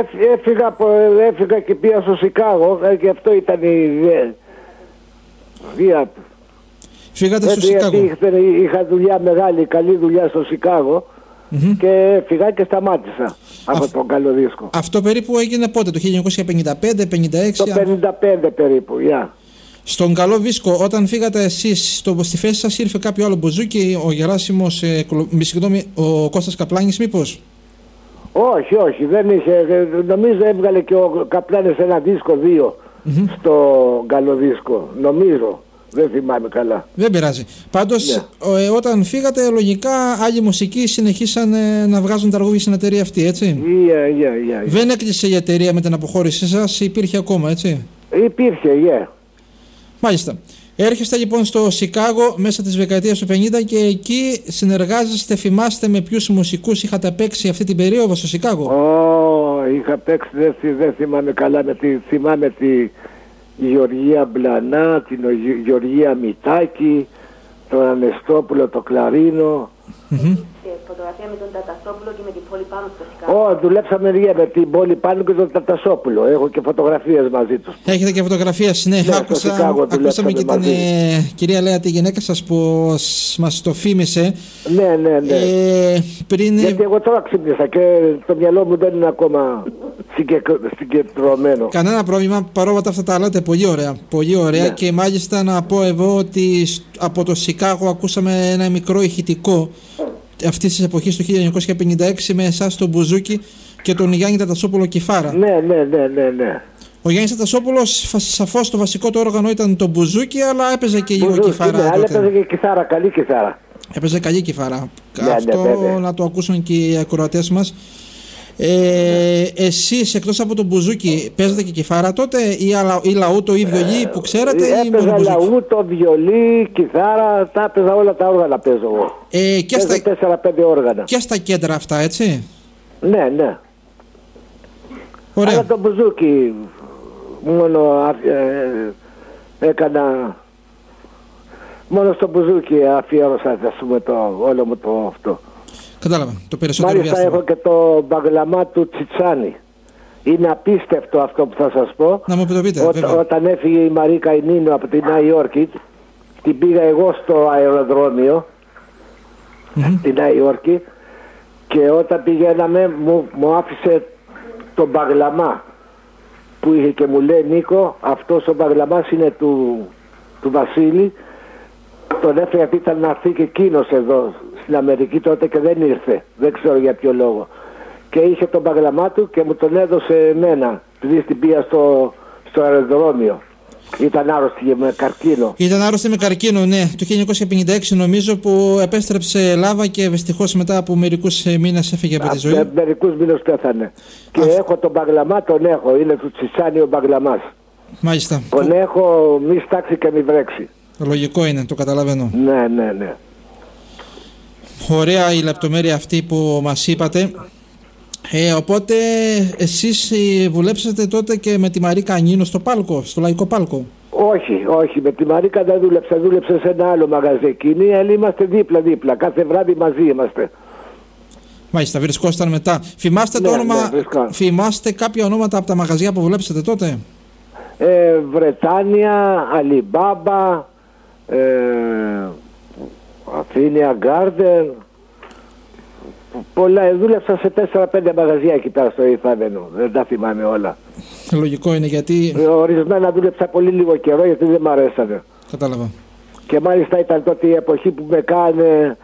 S2: έφ- έφυγα, από- έφυγα και πήγα στο Σικάγο ε, και αυτό ήταν η ιδέα. Ιδέα.
S8: Φύγατε στο
S2: Έτσι, γιατί
S8: Σικάγο.
S2: είχα- είχα δουλειά μεγάλη, καλή δουλειά στο Σικάγο
S8: Μμμ.
S2: και έφυγα και σταμάτησα από
S8: Αυ-
S2: τον καλό δίσκο.
S8: Αυτό περίπου έγινε πότε, το 1955-56.
S2: Το 55 περίπου, γεια.
S8: Στον καλό δίσκο, όταν φύγατε εσείς στη θέση σας, ήρθε κάποιο άλλο μπουζούκι, ο Γεράσιμος, ε, Κολο- μη, συγγνώμη, ο Κώστας Καπλάνης μήπως;
S2: Όχι, όχι, δεν είχε. ε, Νομίζω έβγαλε και ο Καπλάνης ένα δίσκο δύο στο καλοδίσκο. Νομίζω. Δεν θυμάμαι καλά.
S8: Δεν πειράζει. Πάντως,
S2: Ναι.
S8: ε, όταν φύγατε, λογικά άλλοι μουσικοί συνεχίσαν ε, να βγάζουν τραγούδια στην εταιρεία αυτή, έτσι;
S2: Yeah, yeah, yeah.
S8: Δεν έκλεισε η εταιρεία με την αποχώρησή σας, υπήρχε ακόμα, έτσι;
S2: Υπήρχε, yeah.
S8: Μάλιστα. Έρχεστε λοιπόν στο Σικάγο μέσα της δεκαετίας του 50 και εκεί συνεργάζεστε, θυμάστε με ποιους μουσικούς είχατε παίξει αυτή την περίοδο στο Σικάγο.
S2: Ω, είχα παίξει, δεν, θυ- δεν θυμάμαι καλά, με τη, θυμάμαι τη Γεωργία Μπλανά, την Ο- Γε- Γεωργία Μητάκη, τον Ανεστόπουλο, το Κλαρίνο.
S5: Και φωτογραφία με τον Τατασόπουλο και με την πόλη πάνω στο Σικάγο.
S2: Ω, δουλέψαμε yeah, με την πόλη πάνω και τον Τατασόπουλο. Έχω και φωτογραφίες μαζί τους.
S8: Έχετε και φωτογραφίες, ναι,
S2: στο
S8: άκουσα,
S2: Σικάγο
S8: ακούσαμε
S2: δουλέψαμε
S8: και την
S2: μαζί.
S8: ε, κυρία Λέα, τη γυναίκα σας που σ- μας το φήμισε.
S2: Ναι, ναι, ναι.
S8: Ε, πριν, ε,
S2: Γιατί εγώ τώρα ξύπνησα και το μυαλό μου δεν είναι ακόμα συγκεκ- συγκεντρωμένο.
S8: Κανένα πρόβλημα, παρόβατα αυτά τα λέτε πολύ ωραία. Πολύ ωραία
S2: Ναι.
S8: και μάλιστα να πω εγώ ότι σ- από το Σικάγο ακούσαμε ένα μικρό ηχητικό αυτής της εποχής του 1956 με εσάς τον Μπουζούκι και τον Γιάννη Τατασόπουλο Κιφάρα.
S2: Ναι, ναι, ναι, ναι, ναι.
S8: Ο Γιάννης Τατασόπουλος, σαφώς το βασικό του όργανο ήταν το Μπουζούκι, αλλά έπαιζε και λίγο
S2: Μπουζούκι,
S8: κιφάρα.
S2: ναι, αλλά
S8: τότε.
S2: έπαιζε και κιθάρα, καλή κιθάρα.
S8: Έπαιζε καλή κιφάρα.
S2: ναι,
S8: Αυτό
S2: βέβαια.
S8: να το ακούσουν και οι ακροατές μας. Ε, εσείς εκτός από τον Μπουζούκι παίζετε και κιφάρα τότε ή, αλα, ή λαού το ή βιολί που ξέρετε ή μόνο
S2: Έπαιζα
S8: Μπουζούκι.
S2: λαού, το βιολί, κιθάρα, τα έπαιζα όλα τα όργανα παίζω εγώ.
S8: Ε, και,
S2: Παίζω
S8: στα,
S2: 4-5 όργανα.
S8: και στα κέντρα αυτά έτσι;
S2: Ναι, ναι.
S8: Ωραία.
S2: Αλλά το μπουζούκι μόνο α- ε, έκανα μόνο στο μπουζούκι αφιέρωσα ας πούμε το όλο μου το αυτό.
S8: Κατάλαβα. Το περισσότερο
S2: Μάλιστα
S8: διάστημα.
S2: έχω και το μπαγλαμά του Τσιτσάνι. Είναι απίστευτο αυτό που θα σας πω.
S8: Να μου το πείτε,
S2: Όταν-
S8: βέβαια.
S2: όταν έφυγε η Μαρίκα Ινίνο από τη Νέα Υόρκη, την πήγα εγώ στο αεροδρόμιο, στη Νέα Υόρκη, και όταν πηγαίναμε μου, μου άφησε τον μπαγλαμά που είχε και μου λέει Νίκο αυτός ο μπαγλαμάς είναι του, του Βασίλη τον έφερε γιατί ήταν να έρθει και εκείνος εδώ στην Αμερική τότε και δεν ήρθε. Δεν ξέρω για ποιο λόγο. Και είχε τον παγλαμά του και μου τον έδωσε εμένα. Επειδή στην πία στο, στο αεροδρόμιο. Ήταν άρρωστη με καρκίνο.
S8: Ήταν άρρωστη με καρκίνο, ναι, το 1956 νομίζω που επέστρεψε Ελλάδα και δυστυχώ μετά από μερικούς μήνες έφυγε από τη ζωή.
S2: Με μερικούς μήνες πέθανε. Και
S8: Αυτό.
S2: έχω τον παγλαμά, τον έχω. Είναι του Τσιτσάνι ο παγλαμά.
S8: Μάλιστα.
S2: Τον έχω μη στάξει και μη βρέξει.
S8: Λογικό είναι, το καταλαβαίνω.
S2: Ναι, ναι, ναι.
S8: Ωραία η λεπτομέρεια αυτή που μας είπατε. Ε, οπότε εσείς ε, δουλέψατε τότε και με τη Μαρίκα Ανίνο στο πάλκο, στο λαϊκό πάλκο.
S2: Όχι, όχι. Με τη Μαρίκα δεν δούλεψα. Δούλεψε σε ένα άλλο μαγαζί εκείνη. Αλλά είμαστε δίπλα-δίπλα. Κάθε βράδυ μαζί είμαστε.
S8: Μάλιστα, βρισκόσασταν μετά. Θυμάστε το
S2: Ναι,
S8: όνομα,
S2: ναι, βρισκά.
S8: θυμάστε κάποια ονόματα από τα μαγαζιά που δουλέψατε τότε;
S2: ε, Βρετάνια, Αλιμπάμπα, ε, Αθήνια Γκάρντεν. Πολλά, ε, δούλεψα σε 4-5 μαγαζιά εκεί πέρα στο Ιθάβενο. Δεν τα θυμάμαι όλα.
S8: Λογικό είναι γιατί.
S2: Ε, Ορισμένα δούλεψα πολύ λίγο καιρό γιατί δεν μ' αρέσανε.
S8: Κατάλαβα.
S2: Και μάλιστα ήταν τότε η εποχή που με κάνε,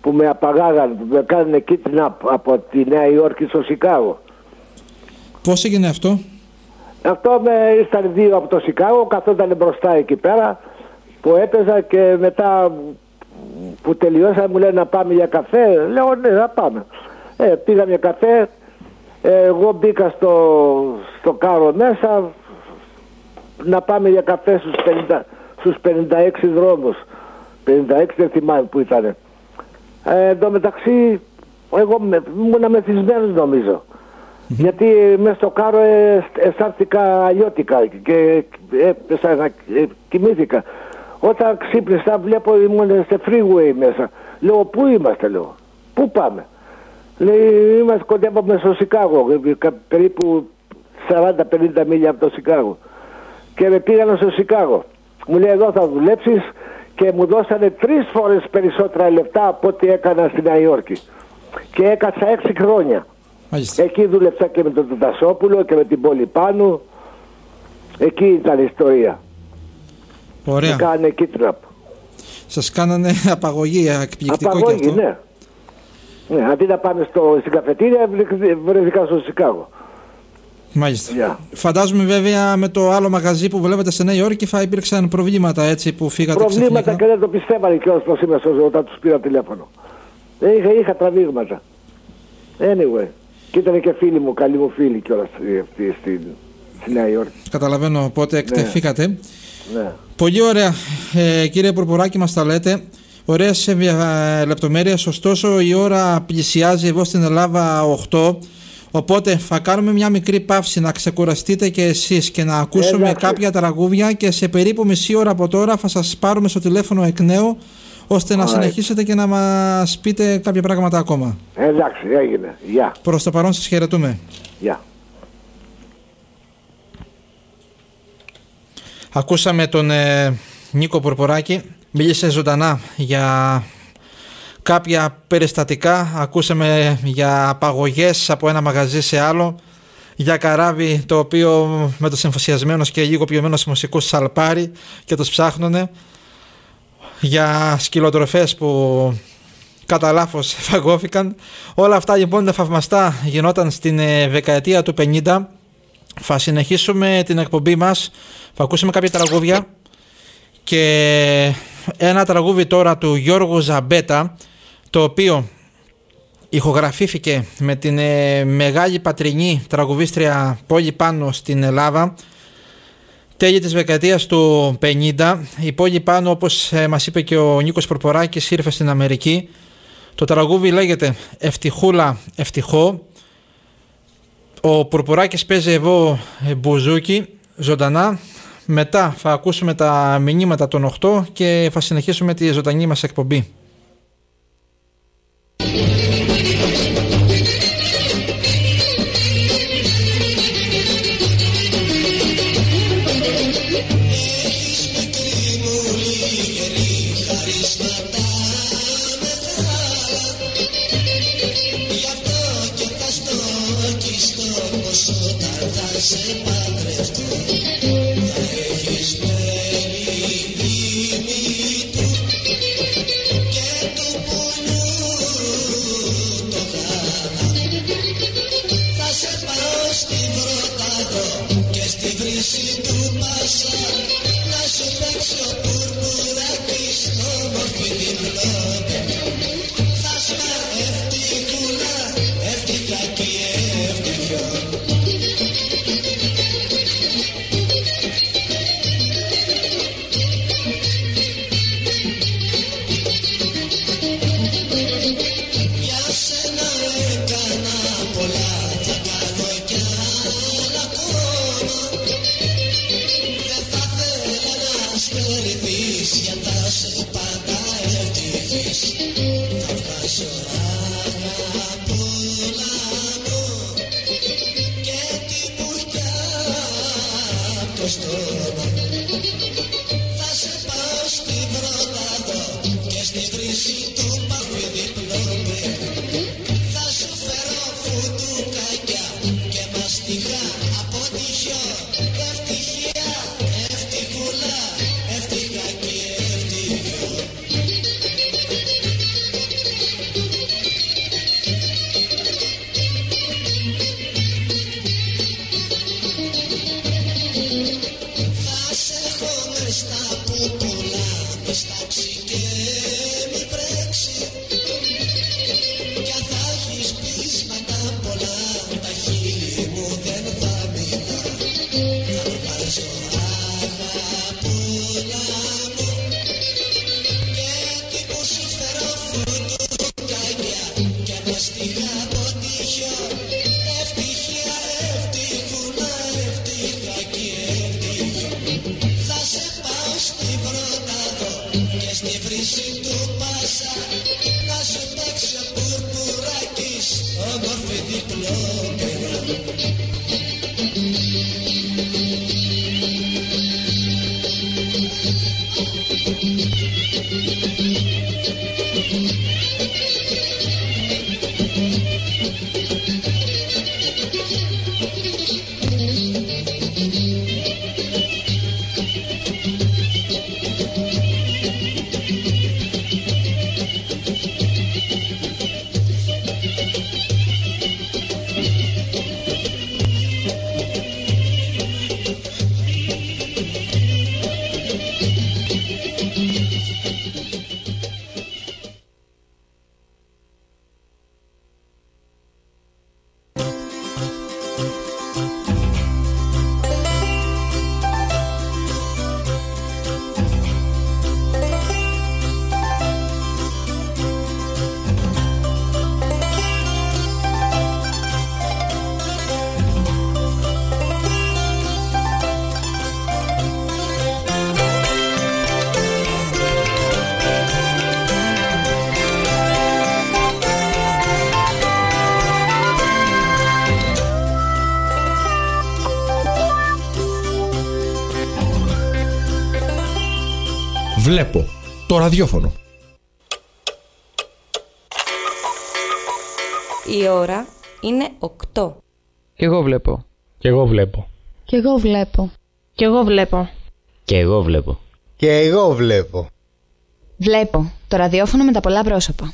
S2: που με απαγάγαν, που με κάνανε kidnap από τη Νέα Υόρκη στο Σικάγο.
S8: Πώς έγινε αυτό,
S2: Αυτό με ήρθαν δύο από το Σικάγο, καθόταν μπροστά εκεί πέρα που έπαιζα και μετά που τελειώσαμε μου λένε να πάμε για καφέ. Λέω ναι να πάμε. Ε, πήγαμε για καφέ, ε, εγώ μπήκα στο, στο κάρο μέσα να πάμε για καφέ στους, 50, στους 56 δρόμους. 56 δεν θυμάμαι που ήταν. Ε, εν τω μεταξύ εγώ με, ήμουν μεθυσμένος νομίζω. Γιατί μέσα στο κάρο ε, αισθάνθηκα αλλιώτικα και έπεσα να ε, κοιμήθηκα. Όταν ξύπνησα βλέπω ήμουν σε freeway μέσα. Λέω πού είμαστε λέω. Πού πάμε. Λέει είμαστε κοντεύαμε στο Σικάγο. ε, κα- Περίπου 40-50 μίλια από το Σικάγο. Και με πήγαν στο Σικάγο. Μου λέει εδώ θα δουλέψεις και μου δώσανε τρεις φορές περισσότερα λεφτά από ό,τι έκανα στη Νέα Υόρκη. Και έκατσα έξι χρόνια.
S8: Μάλιστα.
S2: Εκεί δούλεψα και με τον Τασόπουλο και με την πόλη πάνω. Εκεί ήταν η ιστορία.
S8: Ωραία.
S2: Με Κάνε kidnap.
S8: Σας κάνανε απαγωγή, εκπληκτικό
S2: Απαγωγή,
S8: και αυτό.
S2: ναι. ναι. Αντί να πάμε στο, στην καφετήρια, βρε- βρέθηκα στο Σικάγο.
S8: Μάλιστα.
S2: Γεια.
S8: Φαντάζομαι βέβαια με το άλλο μαγαζί που βλέπετε στη Νέα Υόρκη θα υπήρξαν προβλήματα έτσι που φύγατε
S2: Προβλήματα
S8: ξαφνικά.
S2: και δεν το πιστεύανε κιόλας πως είμαι στο όταν τους πήρα τηλέφωνο. Ε, είχα, είχα τραβήγματα. Anyway. Και ήταν και φίλοι μου, καλοί μου φίλοι κιόλας ε, αυτοί στη, στη Νέα Υόρκη.
S8: Καταλαβαίνω πότε εκτεθήκατε.
S2: Ναι.
S8: Πολύ ωραία ε, κύριε Πουρπουράκη μας τα λέτε. Ωραία σε ε, λεπτομέρειες, ωστόσο η ώρα πλησιάζει εδώ στην Ελλάδα 8 Οπότε θα κάνουμε μια μικρή παύση να ξεκουραστείτε και εσείς και να ακούσουμε
S2: Εντάξει.
S8: κάποια τραγούδια και σε περίπου μισή ώρα από τώρα θα σας πάρουμε στο τηλέφωνο εκ νέου ώστε να
S2: Alright.
S8: συνεχίσετε και να μας πείτε κάποια πράγματα ακόμα.
S2: Εντάξει, έγινε. Γεια.
S8: Προς το παρόν σας χαιρετούμε.
S2: Γεια.
S8: Ακούσαμε τον ε, Νίκο Πορποράκη, μίλησε ζωντανά για κάποια περιστατικά, ακούσαμε για απαγωγές από ένα μαγαζί σε άλλο, για καράβι το οποίο με τους εμφυσιασμένους και λίγο πιωμένους μουσικούς σαλπάρει και τους ψάχνουνε, για σκυλοτροφές που κατά λάθος φαγώθηκαν. Όλα αυτά λοιπόν είναι θαυμαστά, γινόταν στην ε, δεκαετία του 50 θα συνεχίσουμε την εκπομπή μας, θα ακούσουμε κάποια τραγούδια. Και ένα τραγούδι τώρα του Γιώργου Ζαμπέτα το οποίο ηχογραφήθηκε με την ε, μεγάλη πατρινή τραγουδίστρια Πόλη Πάνο στην Ελλάδα. Τέλη της δεκαετίας του 50 η Πόλη Πάνο όπως ε, μας είπε και ο Νίκος Προποράκης ήρθε στην Αμερική. Το τραγούδι λέγεται Ευτυχούλα Ευτυχώ ο Πουρπουράκης παίζει εδώ ε, μπουζούκι ζωντανά. Μετά θα ακούσουμε τα μηνύματα των 8 και θα συνεχίσουμε τη ζωντανή μας εκπομπή.
S1: Βλέπω το ραδιόφωνο.
S6: Η ώρα είναι 8.
S10: Κι εγώ βλέπω.
S11: Κι εγώ βλέπω.
S3: Κι εγώ βλέπω.
S4: Κι εγώ βλέπω.
S11: Και εγώ βλέπω.
S12: Και εγώ βλέπω.
S3: Βλέπω το ραδιόφωνο με τα πολλά πρόσωπα.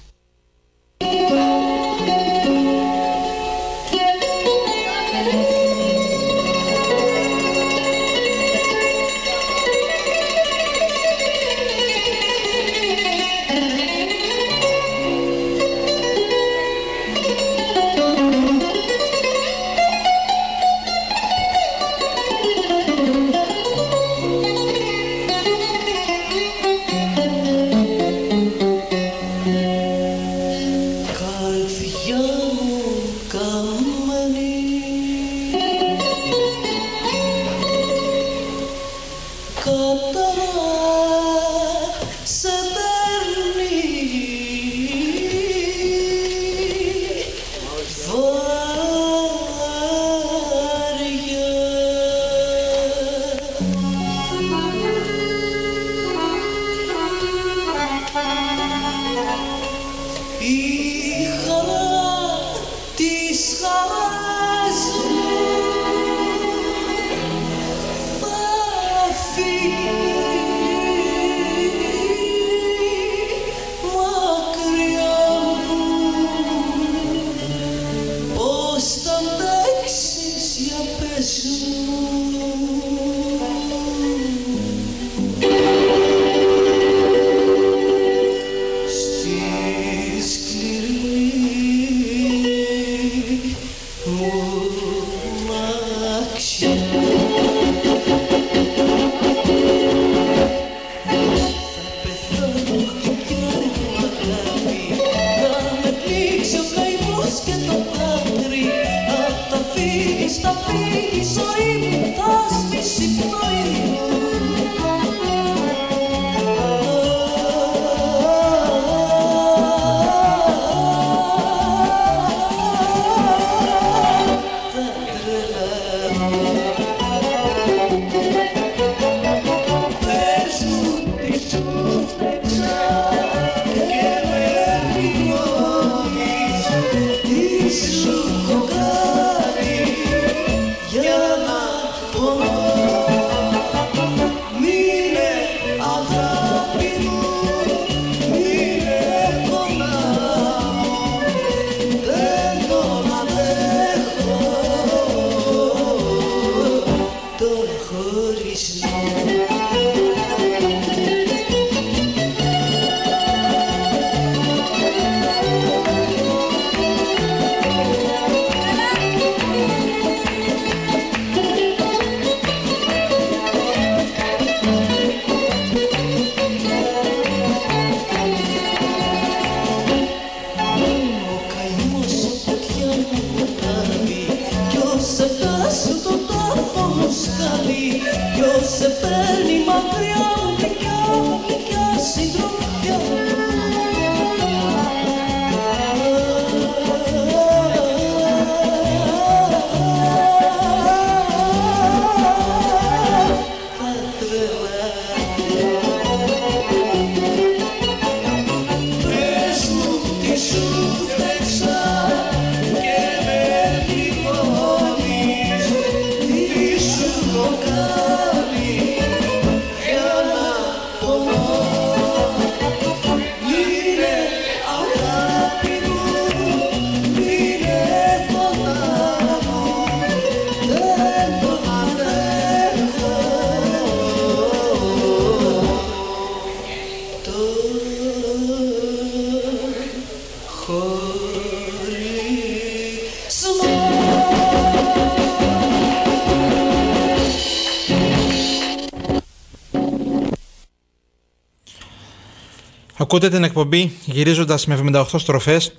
S8: Ακούτε την εκπομπή γυρίζοντας με 78 στροφές,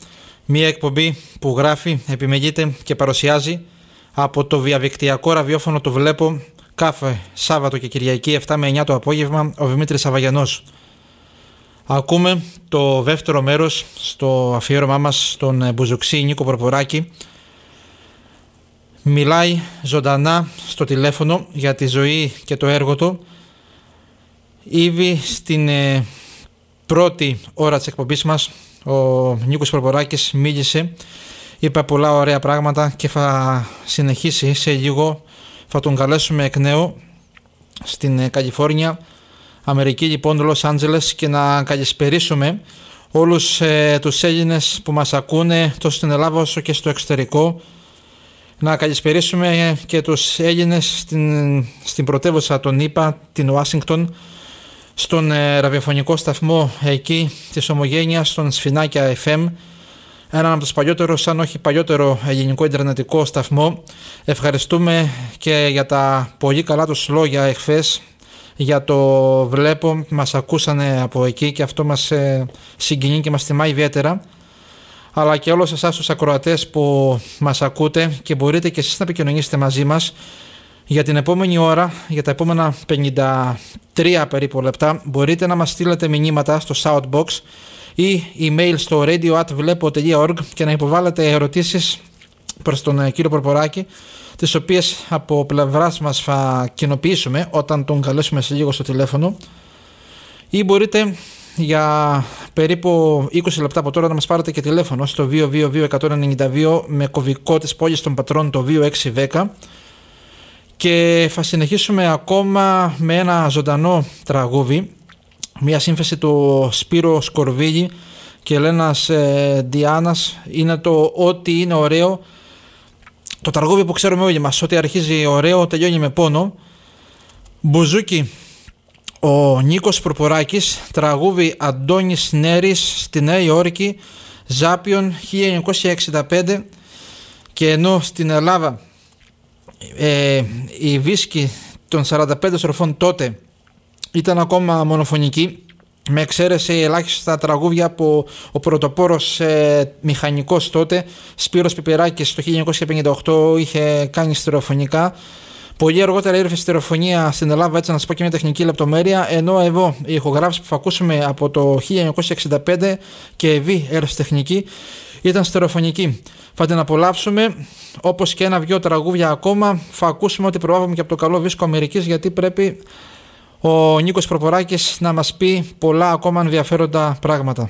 S8: μια εκπομπή που γράφει, επιμεγείται και παρουσιάζει από το διαδικτυακό ραδιόφωνο του Βλέπω κάθε Σάββατο και Κυριακή 7 με 9 το απόγευμα ο Δημήτρης Σαβαγιανός. Ακούμε το δεύτερο μέρος στο αφιέρωμά μας στον Μπουζουξή Νίκο Προποράκη. Μιλάει ζωντανά στο τηλέφωνο για τη ζωή και το έργο του Ήδη στην ε, πρώτη ώρα της εκπομπής μας ο Νίκος Προποράκης μίλησε, είπε πολλά ωραία πράγματα και θα συνεχίσει σε λίγο. Θα τον καλέσουμε εκ νέου στην ε, Καλιφόρνια, Αμερική λοιπόν, Λος Άντζελες και να καλησπερίσουμε όλους ε, τους Έλληνες που μας ακούνε τόσο στην Ελλάδα όσο και στο εξωτερικό να καλησπερίσουμε και τους Έλληνες στην, στην πρωτεύουσα των ΗΠΑ, την Ουάσιγκτον στον ε, ραδιοφωνικό σταθμό εκεί της Ομογένειας, στον Σφινάκια FM έναν από τους παλιότερους, αν όχι παλιότερο ελληνικό ιντερνετικό σταθμό. Ευχαριστούμε και για τα πολύ καλά τους λόγια εχθές για το βλέπω, μας ακούσανε από εκεί και αυτό μας ε, συγκινεί και μας τιμά ιδιαίτερα αλλά και όλους εσάς τους ακροατές που μας ακούτε και μπορείτε και εσείς να επικοινωνήσετε μαζί μας για την επόμενη ώρα, για τα επόμενα 53 περίπου λεπτά μπορείτε να μας στείλετε μηνύματα στο Soundbox ή email στο radio.vlepo.org και να υποβάλλετε ερωτήσεις προς τον ε, κύριο Προποράκη τις οποίες από πλευράς μας θα κοινοποιήσουμε όταν τον καλέσουμε σε λίγο στο τηλέφωνο. Ή μπορείτε για περίπου 20 λεπτά από τώρα να μας πάρετε και τηλέφωνο στο 222-192 με κωδικό της πόλης των πατρών το 2610 και θα συνεχίσουμε ακόμα με ένα ζωντανό τραγούδι. Μια σύμφεση του Σπύρο Σκορβίλη και Ελένας ε, Διάνας είναι το «Ό,τι είναι ωραίο» το τραγούδι που ξέρουμε όλοι μας «Ό,τι αρχίζει ωραίο τελειώνει με πόνο» Μπουζούκι ο Νίκος Προποράκης τραγούδι Αντώνης Νέρης στη Νέα Υόρκη Ζάπιον 1965 και ενώ στην Ελλάδα ε, η βίσκη των 45 στροφών τότε ήταν ακόμα μονοφωνική με εξαίρεση ελάχιστα τραγούδια από ο πρωτοπόρος ε, μηχανικός τότε Σπύρος Πιπεράκης το 1958 είχε κάνει στερεοφωνικά Πολύ αργότερα ήρθε στερεοφωνία στην Ελλάδα, έτσι να σα πω και μια τεχνική λεπτομέρεια. Ενώ εδώ η ηχογράφηση που θα ακούσουμε από το 1965 και ευή τεχνική ήταν στεροφωνική. Θα την απολαύσουμε όπως και ένα-δυο τραγούδια ακόμα. Θα ακούσουμε ό,τι προβάβουμε και από το καλό βίσκο Αμερικής, γιατί πρέπει ο Νίκος Προποράκης να μας πει πολλά ακόμα ενδιαφέροντα πράγματα.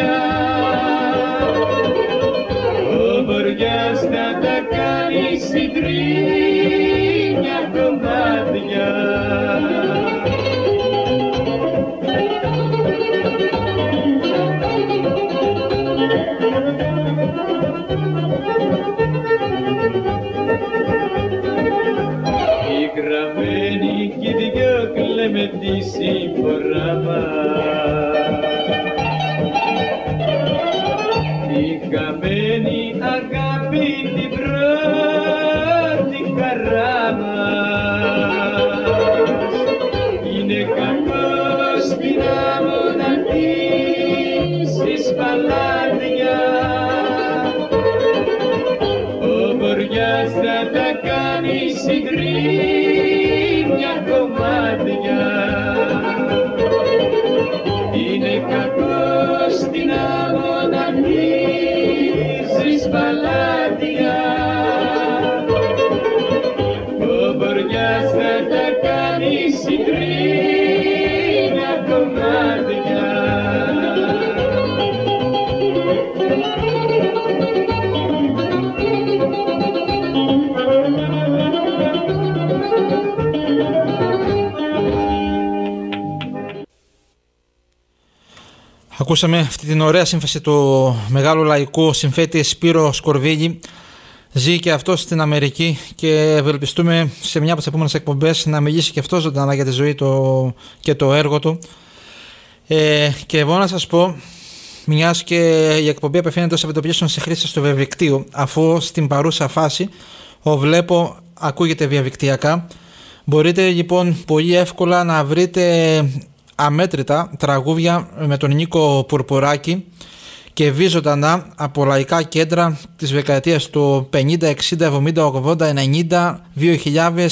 S7: παιδιά. Ο Μποριάς θα τα κάνεις συντρίμια κομμάτια. Η γραμμένη και δυο κλεμετή συμφορά μας. να τα κάνει συγκρίνια κομμάτια.
S8: Είναι κακός στην άμμο να Ακούσαμε αυτή την ωραία σύμφαση του μεγάλου λαϊκού συμφέτη Σπύρο Σκορβίγη. Ζει και αυτός στην Αμερική και ευελπιστούμε σε μια από τις επόμενες εκπομπές να μιλήσει και αυτός ζωντανά για τη ζωή του και το έργο του. Ε, και εγώ να σας πω, μιας και η εκπομπή απευθύνεται ως επιτοπλίστων σε χρήση του διαδικτύου, αφού στην παρούσα φάση ο βλέπω ακούγεται διαδικτυακά. Μπορείτε λοιπόν πολύ εύκολα να βρείτε αμέτρητα τραγούδια με τον Νίκο Πουρπουράκη και βι ζωντανά από λαϊκά κέντρα της δεκαετίας του 50, 60, 70, 80, 90, 2000,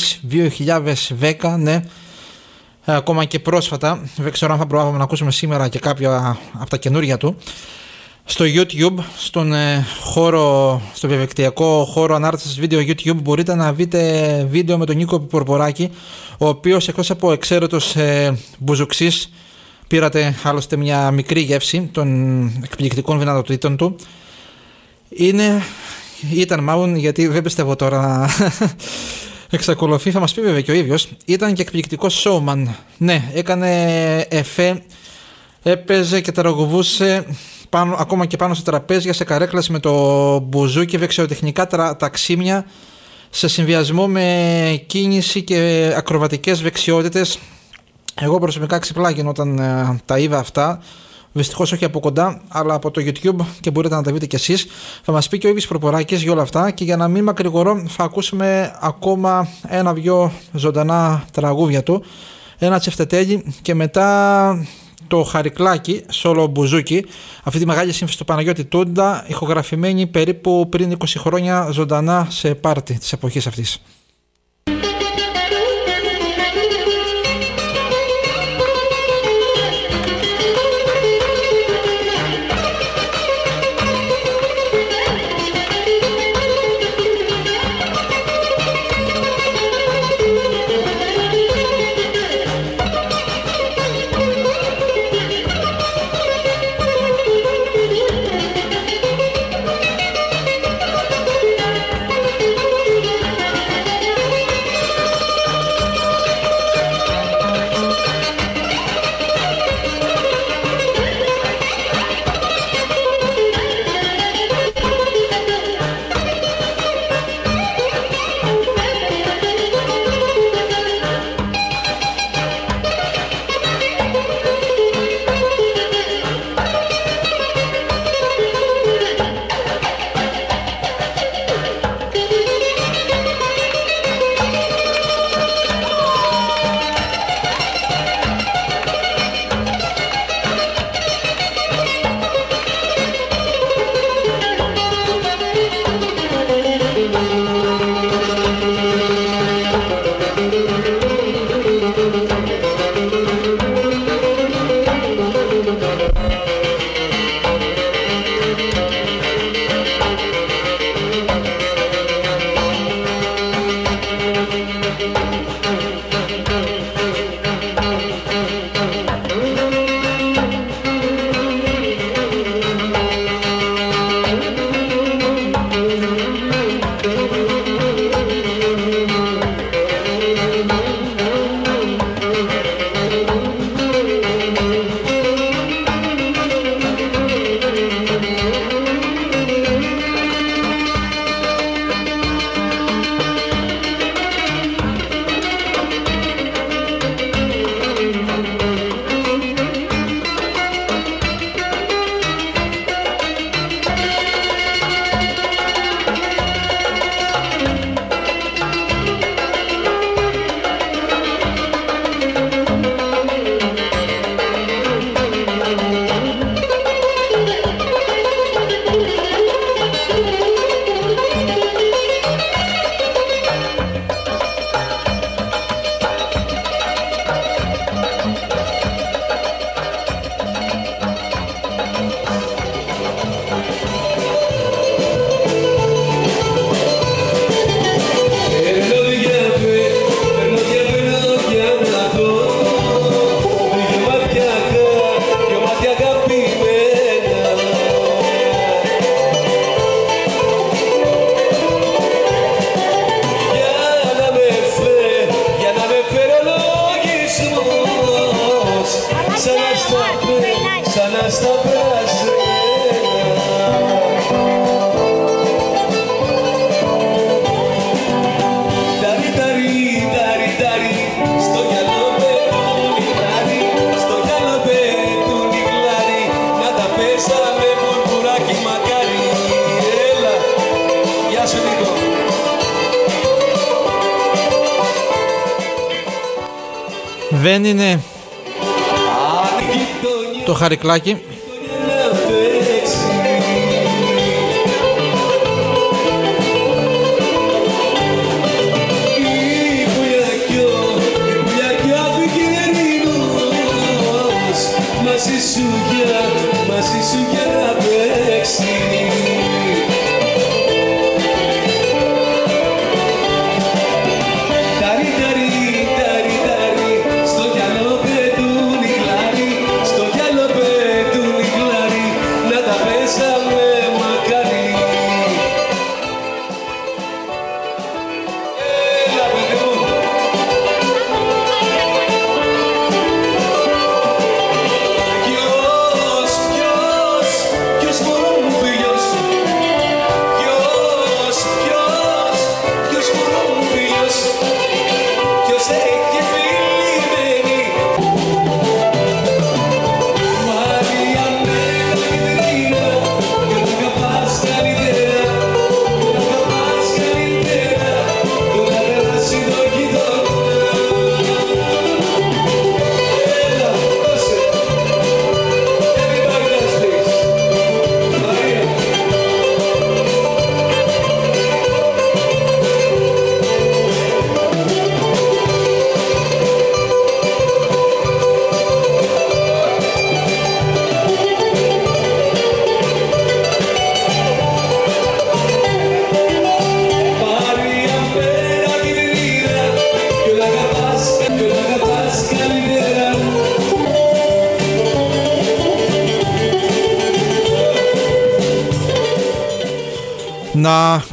S8: 2010, ναι. Ε, ακόμα και πρόσφατα, δεν ξέρω αν θα προλάβουμε να ακούσουμε σήμερα και κάποια από τα καινούργια του. Στο YouTube, στον ε, χώρο, στο διαδικτυακό χώρο ανάρτησης βίντεο YouTube μπορείτε να δείτε βίντεο με τον Νίκο Πορποράκη ο οποίος εκτός από εξαίρετος ε, μπουζουξής πήρατε άλλωστε μια μικρή γεύση των εκπληκτικών δυνατοτήτων του. Είναι, ήταν μάλλον γιατί δεν πιστεύω τώρα να εξακολουθεί θα μας πει βέβαια και ο ίδιος ήταν και εκπληκτικός showman. Ναι έκανε εφέ έπαιζε και τραγουδούσε πάνω, ακόμα και πάνω σε τραπέζια, σε καρέκλας με το μπουζούκι, δεξιοτεχνικά ταξίμια σε συνδυασμό με κίνηση και ακροβατικές δεξιότητες. Εγώ προσωπικά ξυπλάγινω όταν ε, τα είδα αυτά. Δυστυχώς όχι από κοντά, αλλά από το YouTube και μπορείτε να τα δείτε κι εσείς. Θα μας πει και ο Ήβη Προποράκης για όλα αυτά. Και για να μην μακρηγορώ, θα ακούσουμε ακόμα ένα-δυο ζωντανά τραγούδια του. Ένα τσεφτετέλι και μετά το Χαρικλάκι, Σόλο Μπουζούκι, αυτή τη μεγάλη σύμφωση του Παναγιώτη Τούντα, ηχογραφημένη περίπου πριν 20 χρόνια ζωντανά σε πάρτι της εποχής αυτής. Το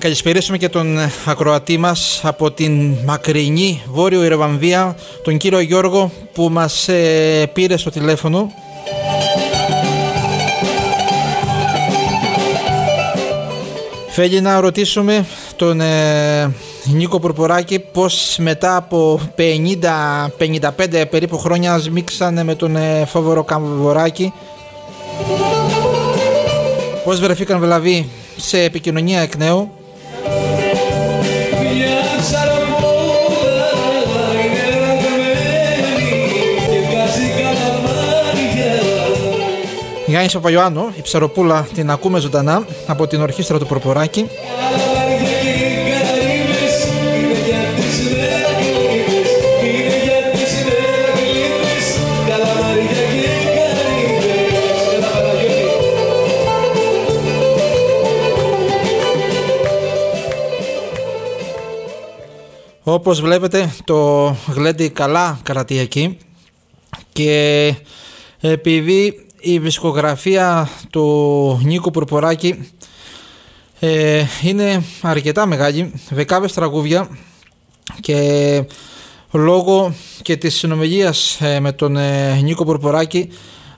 S8: καλησπερίσουμε και τον ακροατή μας από την μακρινή Βόρειο Ιρεβαμβία, τον κύριο Γιώργο που μας ε, πήρε στο τηλέφωνο. Θέλει να ρωτήσουμε τον ε, Νίκο Πουρπουράκη πως μετά από 50-55 περίπου χρόνια σμίξανε με τον ε, Φόβορο Καμβοράκη πως βρεθήκαν δηλαδή σε επικοινωνία εκ νέου; Γιάννης Παπαϊωάννου, η ψαροπούλα την ακούμε ζωντανά από την ορχήστρα του Πουρπουράκη
S10: Καλαμάρια και καρύμες είναι για τις Μερακλείδες είναι για τις Μερακλείδες Καλαμάρια και καρύμες Έλα Παναγιώτη
S8: Όπως βλέπετε το γλέντι καλά κρατεί εκεί. Και επειδή η δισκογραφία του Νίκου Πουρπουράκη ε, είναι αρκετά μεγάλη, δεκάδες τραγούδια και λόγω και της συνομιλίας ε, με τον ε, Νίκο Πουρπουράκη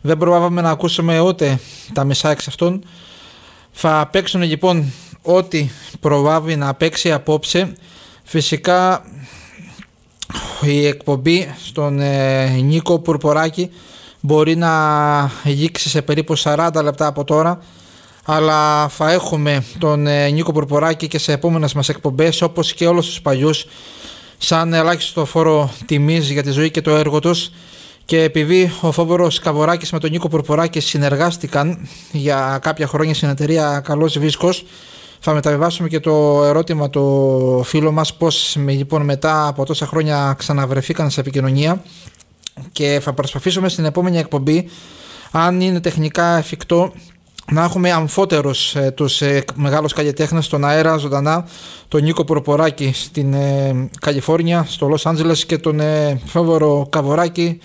S8: δεν προλάβαμε να ακούσουμε ούτε τα μισά εξ αυτών. Θα παίξουν λοιπόν ό,τι προλάβει να παίξει απόψε. Φυσικά η εκπομπή στον ε, Νίκο Πουρπουράκη μπορεί να γίξει σε περίπου 40 λεπτά από τώρα αλλά θα έχουμε τον ε, Νίκο Πουρπουράκη και σε επόμενες μας εκπομπές όπως και όλους τους παλιούς σαν ελάχιστο φόρο τιμής για τη ζωή και το έργο τους. Και επειδή ο Φόβορος Καβοράκης με τον Νίκο Πουρπουράκη συνεργάστηκαν για κάποια χρόνια στην εταιρεία Καλός Βίσκος θα μεταβιβάσουμε και το ερώτημα το φίλο μας πώς με- λοιπόν μετά από τόσα χρόνια ξαναβρεθήκαν σε επικοινωνία και θα προσπαθήσουμε στην επόμενη εκπομπή αν είναι τεχνικά εφικτό να έχουμε αμφότερους ε, τους ε, μεγάλους καλλιτέχνες στον αέρα ζωντανά. Τον Νίκο Προποράκη στην ε, Καλιφόρνια, στο Λος Άντζελες και τον ε, Φόβορο Καβοράκη.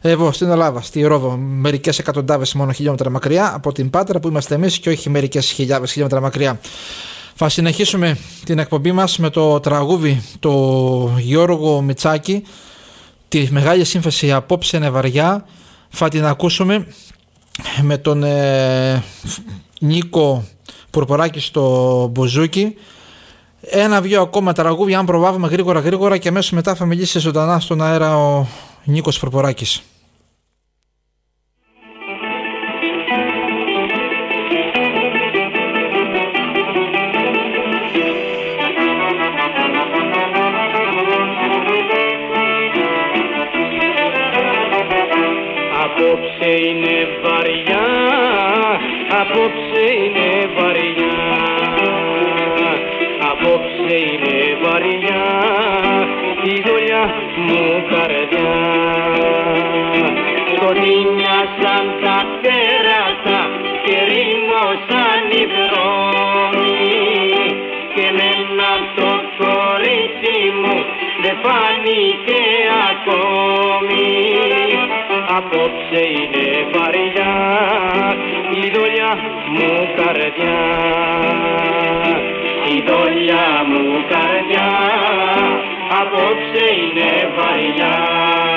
S8: Εδώ στην Ελλάδα, στη Ρόβο, μερικές εκατοντάδες μόνο χιλιόμετρα μακριά από την Πάτρα που είμαστε εμείς και όχι μερικές χιλιάδες χιλιόμετρα μακριά. Θα συνεχίσουμε την εκπομπή μας με το τραγούδι το Γιώργο Μιτσάκη τη μεγάλη σύμφωση απόψε είναι βαριά θα την ακούσουμε με τον ε, Νίκο Πουρποράκη στο Μποζούκι. Ένα-δυο ακόμα τραγούδια, αν προβάβουμε γρήγορα γρήγορα και αμέσως μετά θα μιλήσει ζωντανά στον αέρα ο Νίκος Πουρποράκης.
S7: Απόψε είναι βαριά. Η δουλειά μου καρδιά. Η δουλειά μου καρδιά. Απόψε είναι βαριά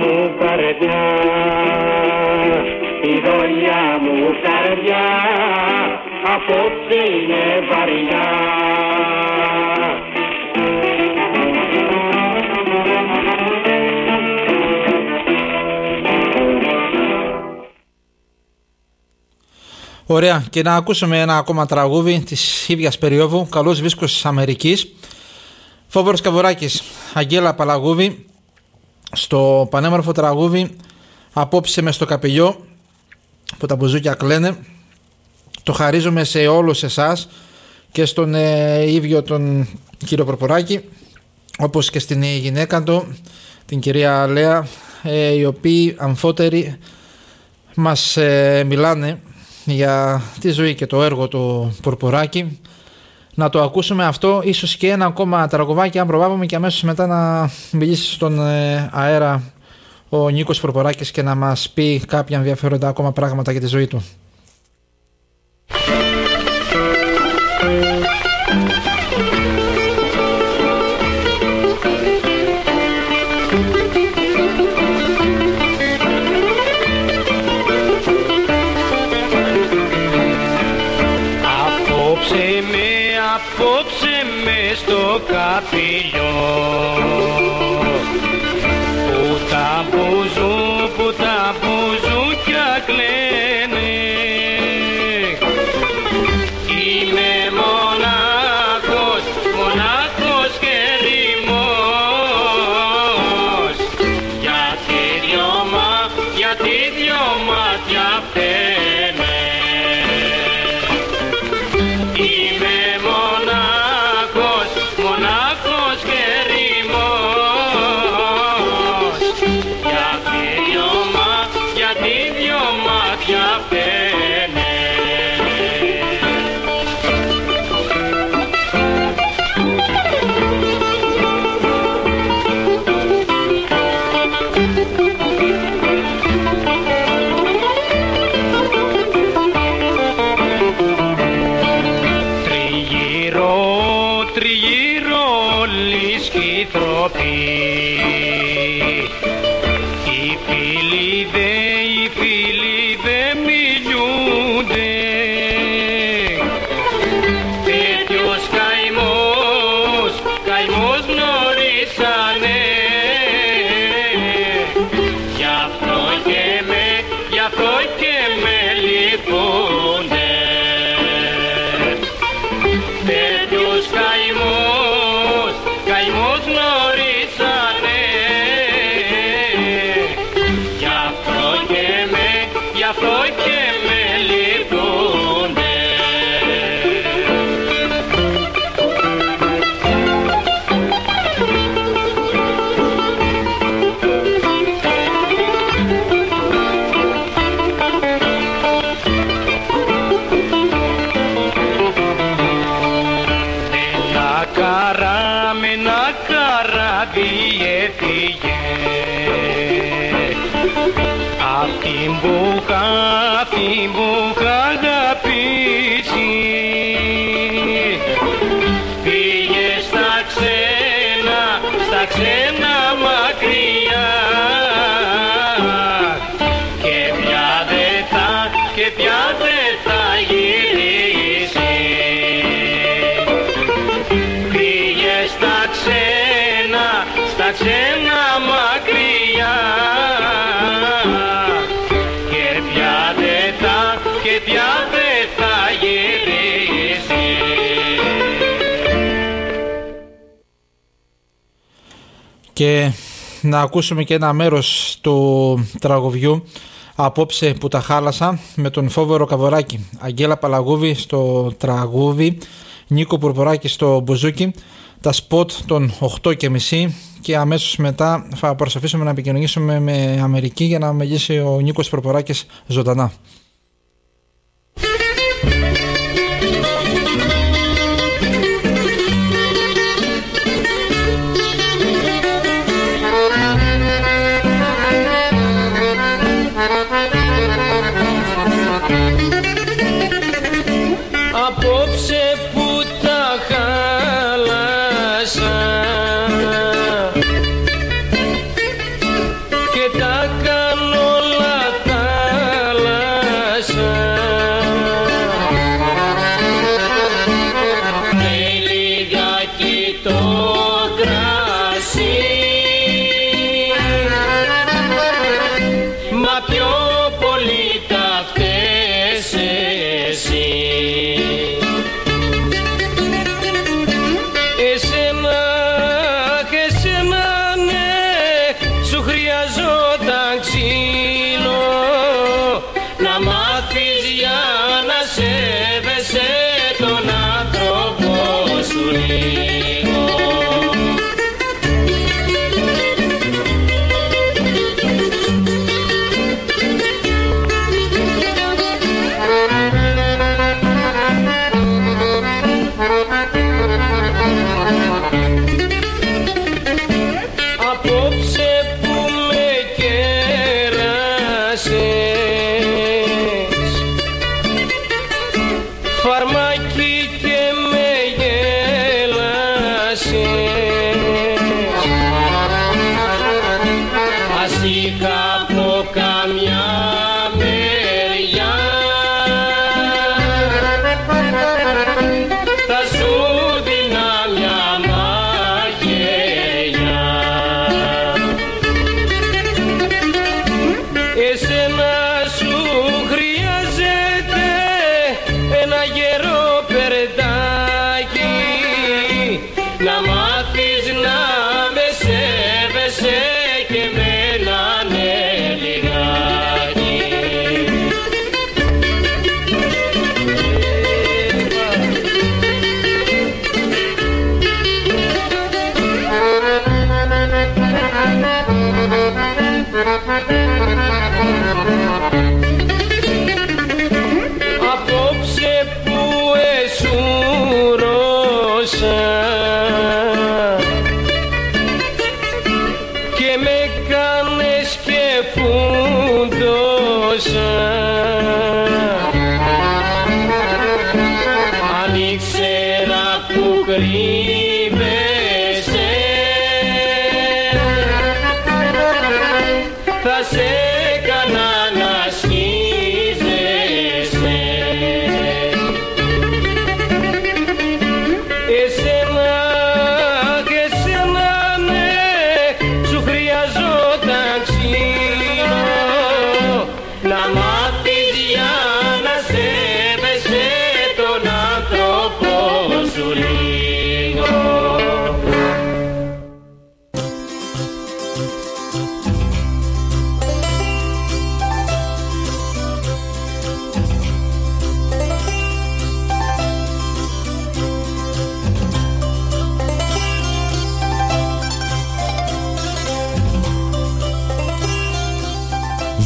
S7: μου καρδιά η δουλειά μου καρδιά απόψε είναι βαριά
S8: Ωραία, και να ακούσουμε ένα ακόμα τραγούδι της ίδιας περίοδου. Καλός βίσκος της Αμερικής. Φόβορος Καβουράκης, Αγγέλα Παλαγούδη. Στο πανέμορφο τραγούδι Απόψε μες στο καπελιό που τα μπουζούκια κλαίνε. Το χαρίζομαι σε όλους εσάς και στον ε, ίδιο τον κύριο Προποράκη όπως και στην γυναίκα του την κυρία Λέα ε, οι οποίοι αμφότεροι μας ε, μιλάνε για τη ζωή και το έργο του Πορποράκη. Να το ακούσουμε αυτό, ίσως και ένα ακόμα τραγουδάκι αν προβάβουμε και αμέσως μετά να μιλήσει στον ε, αέρα ο Νίκος Πορποράκης και να μας πει κάποια ενδιαφέροντα ακόμα πράγματα για τη ζωή του.
S7: και να ακούσουμε και ένα μέρος του τραγουδιού απόψε που τα χάλασα με τον Φόβερο Καβοράκη, Αγγέλα Παλαγούβη στο τραγούδι, Νίκο Πουρποράκη στο μπουζούκι, τα σποτ των 8 και μισή και αμέσως μετά θα προσπαθήσουμε να επικοινωνήσουμε με Αμερική για να μεγίσει ο Νίκος Πουρποράκης ζωντανά.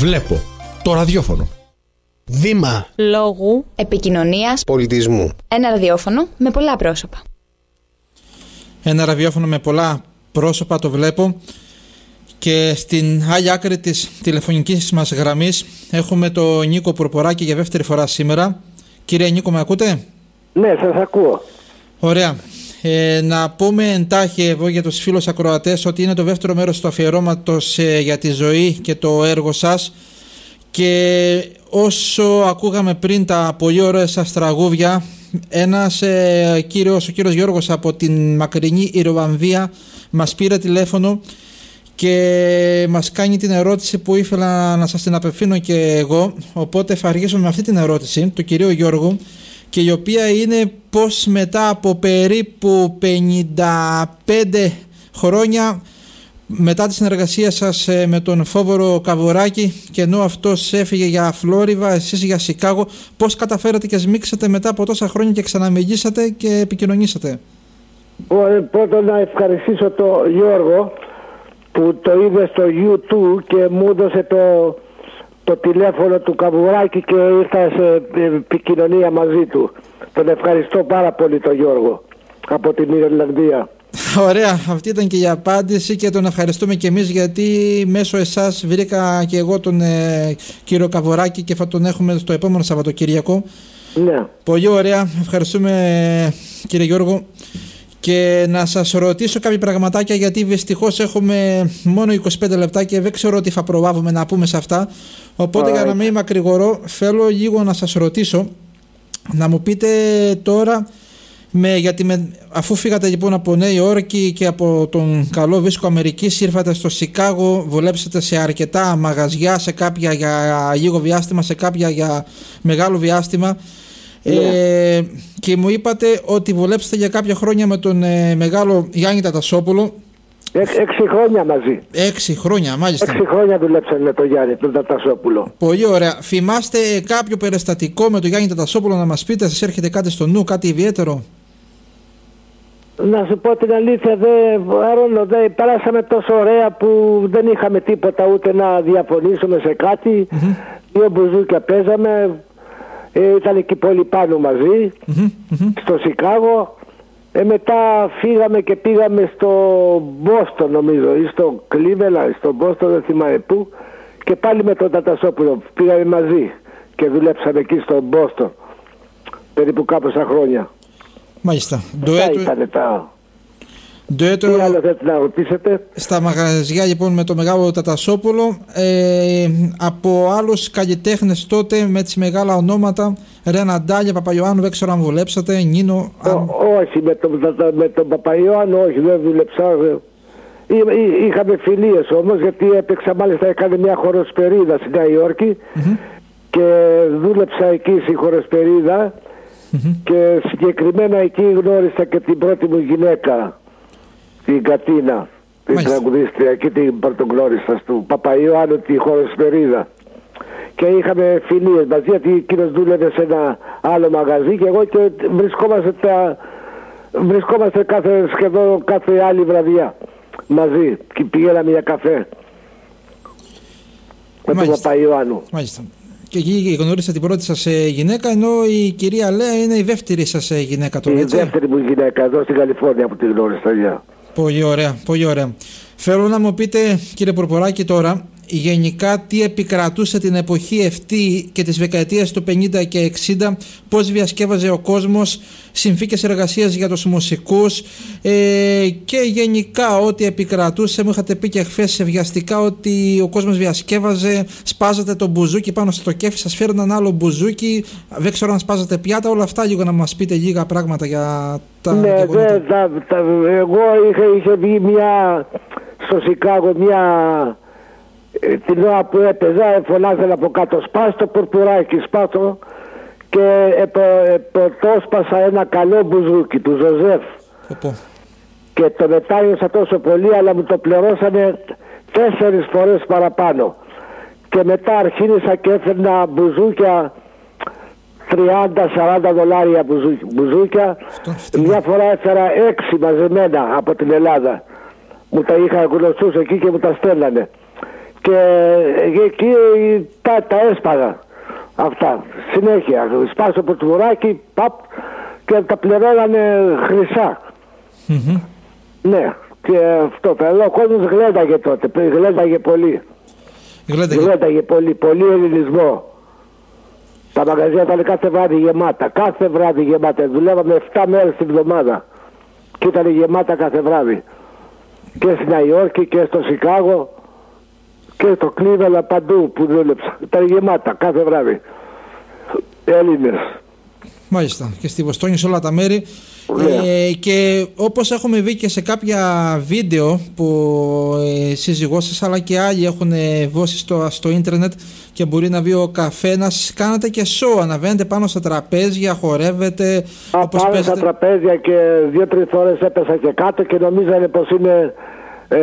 S1: Βλέπω το ραδιόφωνο.
S12: Βήμα
S6: Λόγου.
S3: Επικοινωνίας.
S12: πολιτισμού.
S3: Ένα ραδιόφωνο με πολλά πρόσωπα.
S8: Ένα ραδιόφωνο με πολλά πρόσωπα το βλέπω και στην άλλη άκρη της τηλεφωνικής μας γραμμής έχουμε το Νίκο Πουρποράκη για δεύτερη φορά σήμερα. Κύριε Νίκο, με ακούτε;
S2: Ναι, σας ακούω.
S8: Ωραία. Ε, να πούμε εντάχει εδώ για τους φίλους ακροατές ότι είναι το δεύτερο μέρος του αφιερώματος ε, για τη ζωή και το έργο σας. Και όσο ακούγαμε πριν τα πολύ ωραία σας τραγούδια ένας ε, κύριος, ο κύριος Γιώργος από την μακρινή Ιρλανδία μας πήρε τηλέφωνο και μας κάνει την ερώτηση που ήθελα να σας την απευθύνω και εγώ. Οπότε θα αρχίσω με αυτή την ερώτηση του κυρίου Γιώργου και η οποία είναι πως μετά από περίπου 55 χρόνια μετά τη συνεργασία σας ε, με τον Φόβορο Καβουράκη και ενώ αυτός έφυγε για Φλόριβα, εσείς για Σικάγο πώς καταφέρατε και σμίξατε μετά από τόσα χρόνια και ξαναμιλήσατε και επικοινωνήσατε;
S2: Ω, Πρώτα να ευχαριστήσω τον Γιώργο που το είδε στο YouTube και μου έδωσε το, το τηλέφωνο του Καβουράκη και ήρθα σε επικοινωνία μαζί του. Τον ευχαριστώ πάρα πολύ τον Γιώργο από την Ιρλανδία.
S8: Ωραία, αυτή ήταν και η απάντηση και τον ευχαριστούμε και εμείς γιατί μέσω εσάς βρήκα και εγώ τον ε, κύριο Καβουράκη και θα τον έχουμε στο επόμενο Σαββατοκύριακο.
S2: Ναι.
S8: Πολύ ωραία, ευχαριστούμε κύριε Γιώργο. Και να σας ρωτήσω κάποια πραγματάκια γιατί δυστυχώς έχουμε μόνο 25 λεπτά και δεν ξέρω τι θα προλάβουμε να πούμε σε αυτά. Οπότε για να μην μακρηγορώ θέλω λίγο να σας ρωτήσω να μου πείτε τώρα με, γιατί με, αφού φύγατε λοιπόν από Νέα Υόρκη και από τον καλό βίσκο Αμερικής ήρθατε στο Σικάγο, δουλέψατε σε αρκετά μαγαζιά, σε κάποια για λίγο διάστημα, σε κάποια για μεγάλο διάστημα. Ε, και μου είπατε ότι δουλέψατε για κάποια χρόνια με τον ε, μεγάλο Γιάννη Τατασόπουλο.
S2: Έξι, έξι χρόνια μαζί.
S8: Έξι χρόνια, μάλιστα.
S2: Έξι χρόνια δουλέψαμε με τον Γιάννη, τον Τατασόπουλο.
S8: Πολύ ωραία. Θυμάστε κάποιο περιστατικό με τον Γιάννη Τατασόπουλο να μας πείτε, σας έρχεται κάτι στο νου, κάτι ιδιαίτερο;
S2: Να σου πω την αλήθεια, δε, Άρωνο, δε, περάσαμε τόσο ωραία που δεν είχαμε τίποτα ούτε να διαφωνήσουμε σε κάτι. Δύο μπουζούκια παίζαμε, ε, ήταν εκεί πολύ πάνω μαζί, στο Σικάγο. Ε, μετά φύγαμε και πήγαμε στο Μπόστον νομίζω ή στο Κλίβελα, στο Μπόστον δεν θυμάμαι πού και πάλι με τον Τατασόπουλο πήγαμε μαζί και δουλέψαμε εκεί στο Μπόστον περίπου κάμποσα χρόνια.
S8: Μάλιστα.
S2: Αυτά
S8: Ντουέτο,
S2: ήταν τα...
S8: ντουέτο
S2: Τι άλλο θέλετε να ρωτήσετε;
S8: στα μαγαζιά λοιπόν με το μεγάλο Τατασόπουλο ε, από άλλους καλλιτέχνες τότε με τις μεγάλα ονόματα Ρεναντάλια, Παπαϊωάννου, δεν ξέρω αν δουλέψατε, Νίνο, αν...
S2: Ό, όχι, με τον, με τον Παπαϊωάννου όχι, δεν δούλεψα. ε. Εί- εί- Είχαμε φιλίες όμως γιατί έπαιξα μάλιστα έκανε μια χοροσπερίδα στη Νέα Υόρκη και δούλεψα εκεί στη χοροσπερίδα και συγκεκριμένα εκεί γνώρισα και την πρώτη μου γυναίκα την Κατίνα την
S8: Μάλιστα.
S2: τραγουδίστρια εκεί την πρωτογνώρισας του Παπαϊωάννου τη χοροσπερίδα και είχαμε φιλίες μαζί γιατί εκείνος δούλευε σε ένα άλλο μαγαζί και εγώ και βρισκόμαστε τα, βρισκόμαστε κάθε, σχεδόν κάθε άλλη βραδιά μαζί και πηγαίναμε για καφέ με τον
S8: Μάλιστα.
S2: Παπαϊωάννου.
S8: Μάλιστα. Και εκεί γνώρισα την πρώτη σας ε, γυναίκα ενώ η κυρία Λέα είναι η δεύτερη σας ε, γυναίκα τώρα,
S2: Η
S8: έτσι;
S2: δεύτερη μου γυναίκα εδώ στην Καλιφόρνια που τη γνώρισα. γεια.
S8: Πολύ ωραία, πολύ ωραία. Θέλω να μου πείτε κύριε Πορποράκη τώρα, γενικά τι επικρατούσε την εποχή αυτή και τις δεκαετίες του 50 και 60, πώς διασκεύαζε ο κόσμος, συνθήκες εργασίας για τους μουσικούς ε, και γενικά ό,τι επικρατούσε. Μου είχατε πει και χθες βιαστικά ότι ο κόσμος διασκεύαζε, σπάζατε το μπουζούκι πάνω στο κέφι, σας φέρναν άλλο μπουζούκι, δεν ξέρω αν σπάζατε πιάτα, όλα αυτά λίγο να μας πείτε λίγα πράγματα για τα
S2: ναι,
S8: γεγονότα.
S2: δε, τα, τα, εγώ είχα, είχε βγει μια στο Σικάγο μια ε, την ώρα που έπαιζα ε, φωνάζανε από κάτω σπάστο πουρπουράκι σπάστο και σπάσα ένα καλό μπουζούκι του Ζωζεφ.
S8: Οπό.
S2: και το μετάνιωσα τόσο πολύ αλλά μου το πληρώσανε τέσσερις φορές παραπάνω. Και μετά αρχίνησα και έφερνα μπουζούκια 30-40 δολάρια μπουζού- μπουζούκια. Μια φορά έφερα έξι μαζεμένα από την Ελλάδα. Μου τα είχα γνωστούς εκεί και μου τα στέλνανε και εκεί τα, τα έσπαγα. Αυτά. Συνέχεια. Σπάσω από το βουράκι παπ και τα πληρώνανε χρυσά.
S8: Μμμ.
S2: ναι. Και αυτό αλλά ο κόσμος γλένταγε τότε. Γλένταγε πολύ.
S8: Γλένταγε.
S2: γλένταγε πολύ. Πολύ ελληνισμό. Τα μαγαζιά ήταν κάθε βράδυ γεμάτα. Κάθε βράδυ γεμάτα. Δουλεύαμε 7 μέρες την εβδομάδα και ήταν γεμάτα κάθε βράδυ. Και στη Νέα Υόρκη και στο Σικάγο και στο Κλίβελα παντού που δούλεψα. Ήταν γεμάτα κάθε βράδυ. Έλληνες.
S8: Μάλιστα. Και στη Βοστόνη σε όλα τα μέρη.
S2: Ωραία.
S8: Ε, και όπως έχουμε δει και σε κάποια βίντεο που ε, σύζυγός σας αλλά και άλλοι έχουν ε, δώσει στο, στο ίντερνετ και μπορεί να δει ο καθένας κάνατε και σοου, αναβαίνετε πάνω στα τραπέζια, χορεύετε
S2: Α,
S8: όπως
S2: Πάμε στα
S8: παίζετε.
S2: τραπέζια και δύο-τρεις φορές έπεσα και κάτω και νομίζανε πως είναι ε,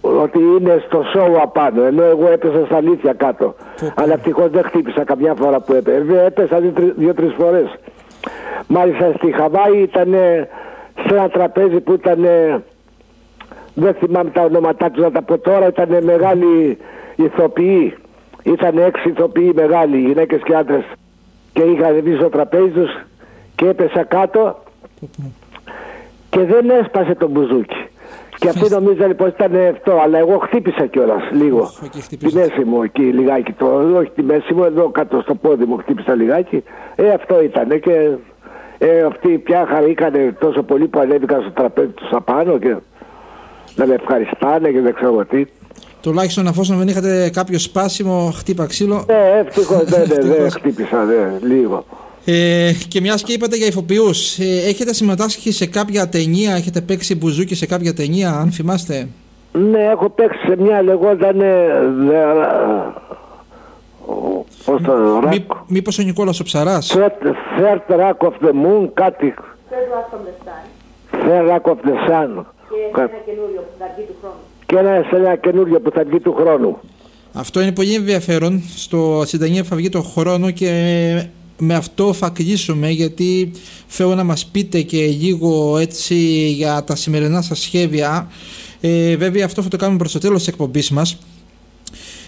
S2: ότι είναι στο σοου απάνω ενώ εγώ έπεσα στα αλήθεια κάτω. Αλλά ευτυχώς δεν χτύπησα καμιά φορά που έπεσα. Έπεσα δύο- δύο-τρεις φορές. Μάλιστα στη Χαβάη ήταν σε ένα τραπέζι που ήταν δεν θυμάμαι τα ονόματά τους να τα πω τώρα ήταν μεγάλοι ηθοποιοί. Ήταν έξι ηθοποιοί μεγάλοι γυναίκες και άντρες. Και είχα ανεβεί στο τραπέζι τους και έπεσα κάτω. Και δεν έσπασε το μπουζούκι. Και αυτοί νομίζανε πως ήταν αυτό, αλλά εγώ χτύπησα κιόλας λίγο. Τη μέση μου εκεί λιγάκι, το, όχι τη μέση μου, εδώ κάτω στο πόδι μου χτύπησα λιγάκι. Ε, αυτό ήταν και ε, αυτοί πια χαρήκανε τόσο πολύ που ανέβηκαν στο τραπέζι τους απάνω και να με ευχαριστάνε και δεν ξέρω τι.
S8: Τουλάχιστον αφόσον δεν είχατε κάποιο σπάσιμο χτύπα ξύλο.
S2: Ε, ευτυχώς δεν, δεν, δεν
S8: Ευτυχώς.
S2: χτύπησα, δεν, λίγο.
S8: Ε, και μιας και είπατε για ηθοποιούς, ε, έχετε συμμετάσχει σε κάποια ταινία, έχετε παίξει μπουζούκι σε κάποια ταινία, αν θυμάστε;
S2: Ναι, έχω παίξει σε μια λεγόταν. Πώς το
S8: Μή, μήπως ο Νικόλας ο Ψαράς;
S2: Third Rack of the Moon, κάτι. Third Rack of the Sun.
S5: Και σε ένα καινούριο που θα βγει του χρόνου.
S2: Και ένα σε ένα καινούριο που θα βγει του χρόνου.
S8: Αυτό είναι πολύ ενδιαφέρον στο στην ταινία που θα βγει το χρόνο και με αυτό θα κλείσουμε γιατί θέλω να μας πείτε και λίγο έτσι για τα σημερινά σας σχέδια. Ε, βέβαια αυτό θα το κάνουμε προς το τέλος της εκπομπής μας.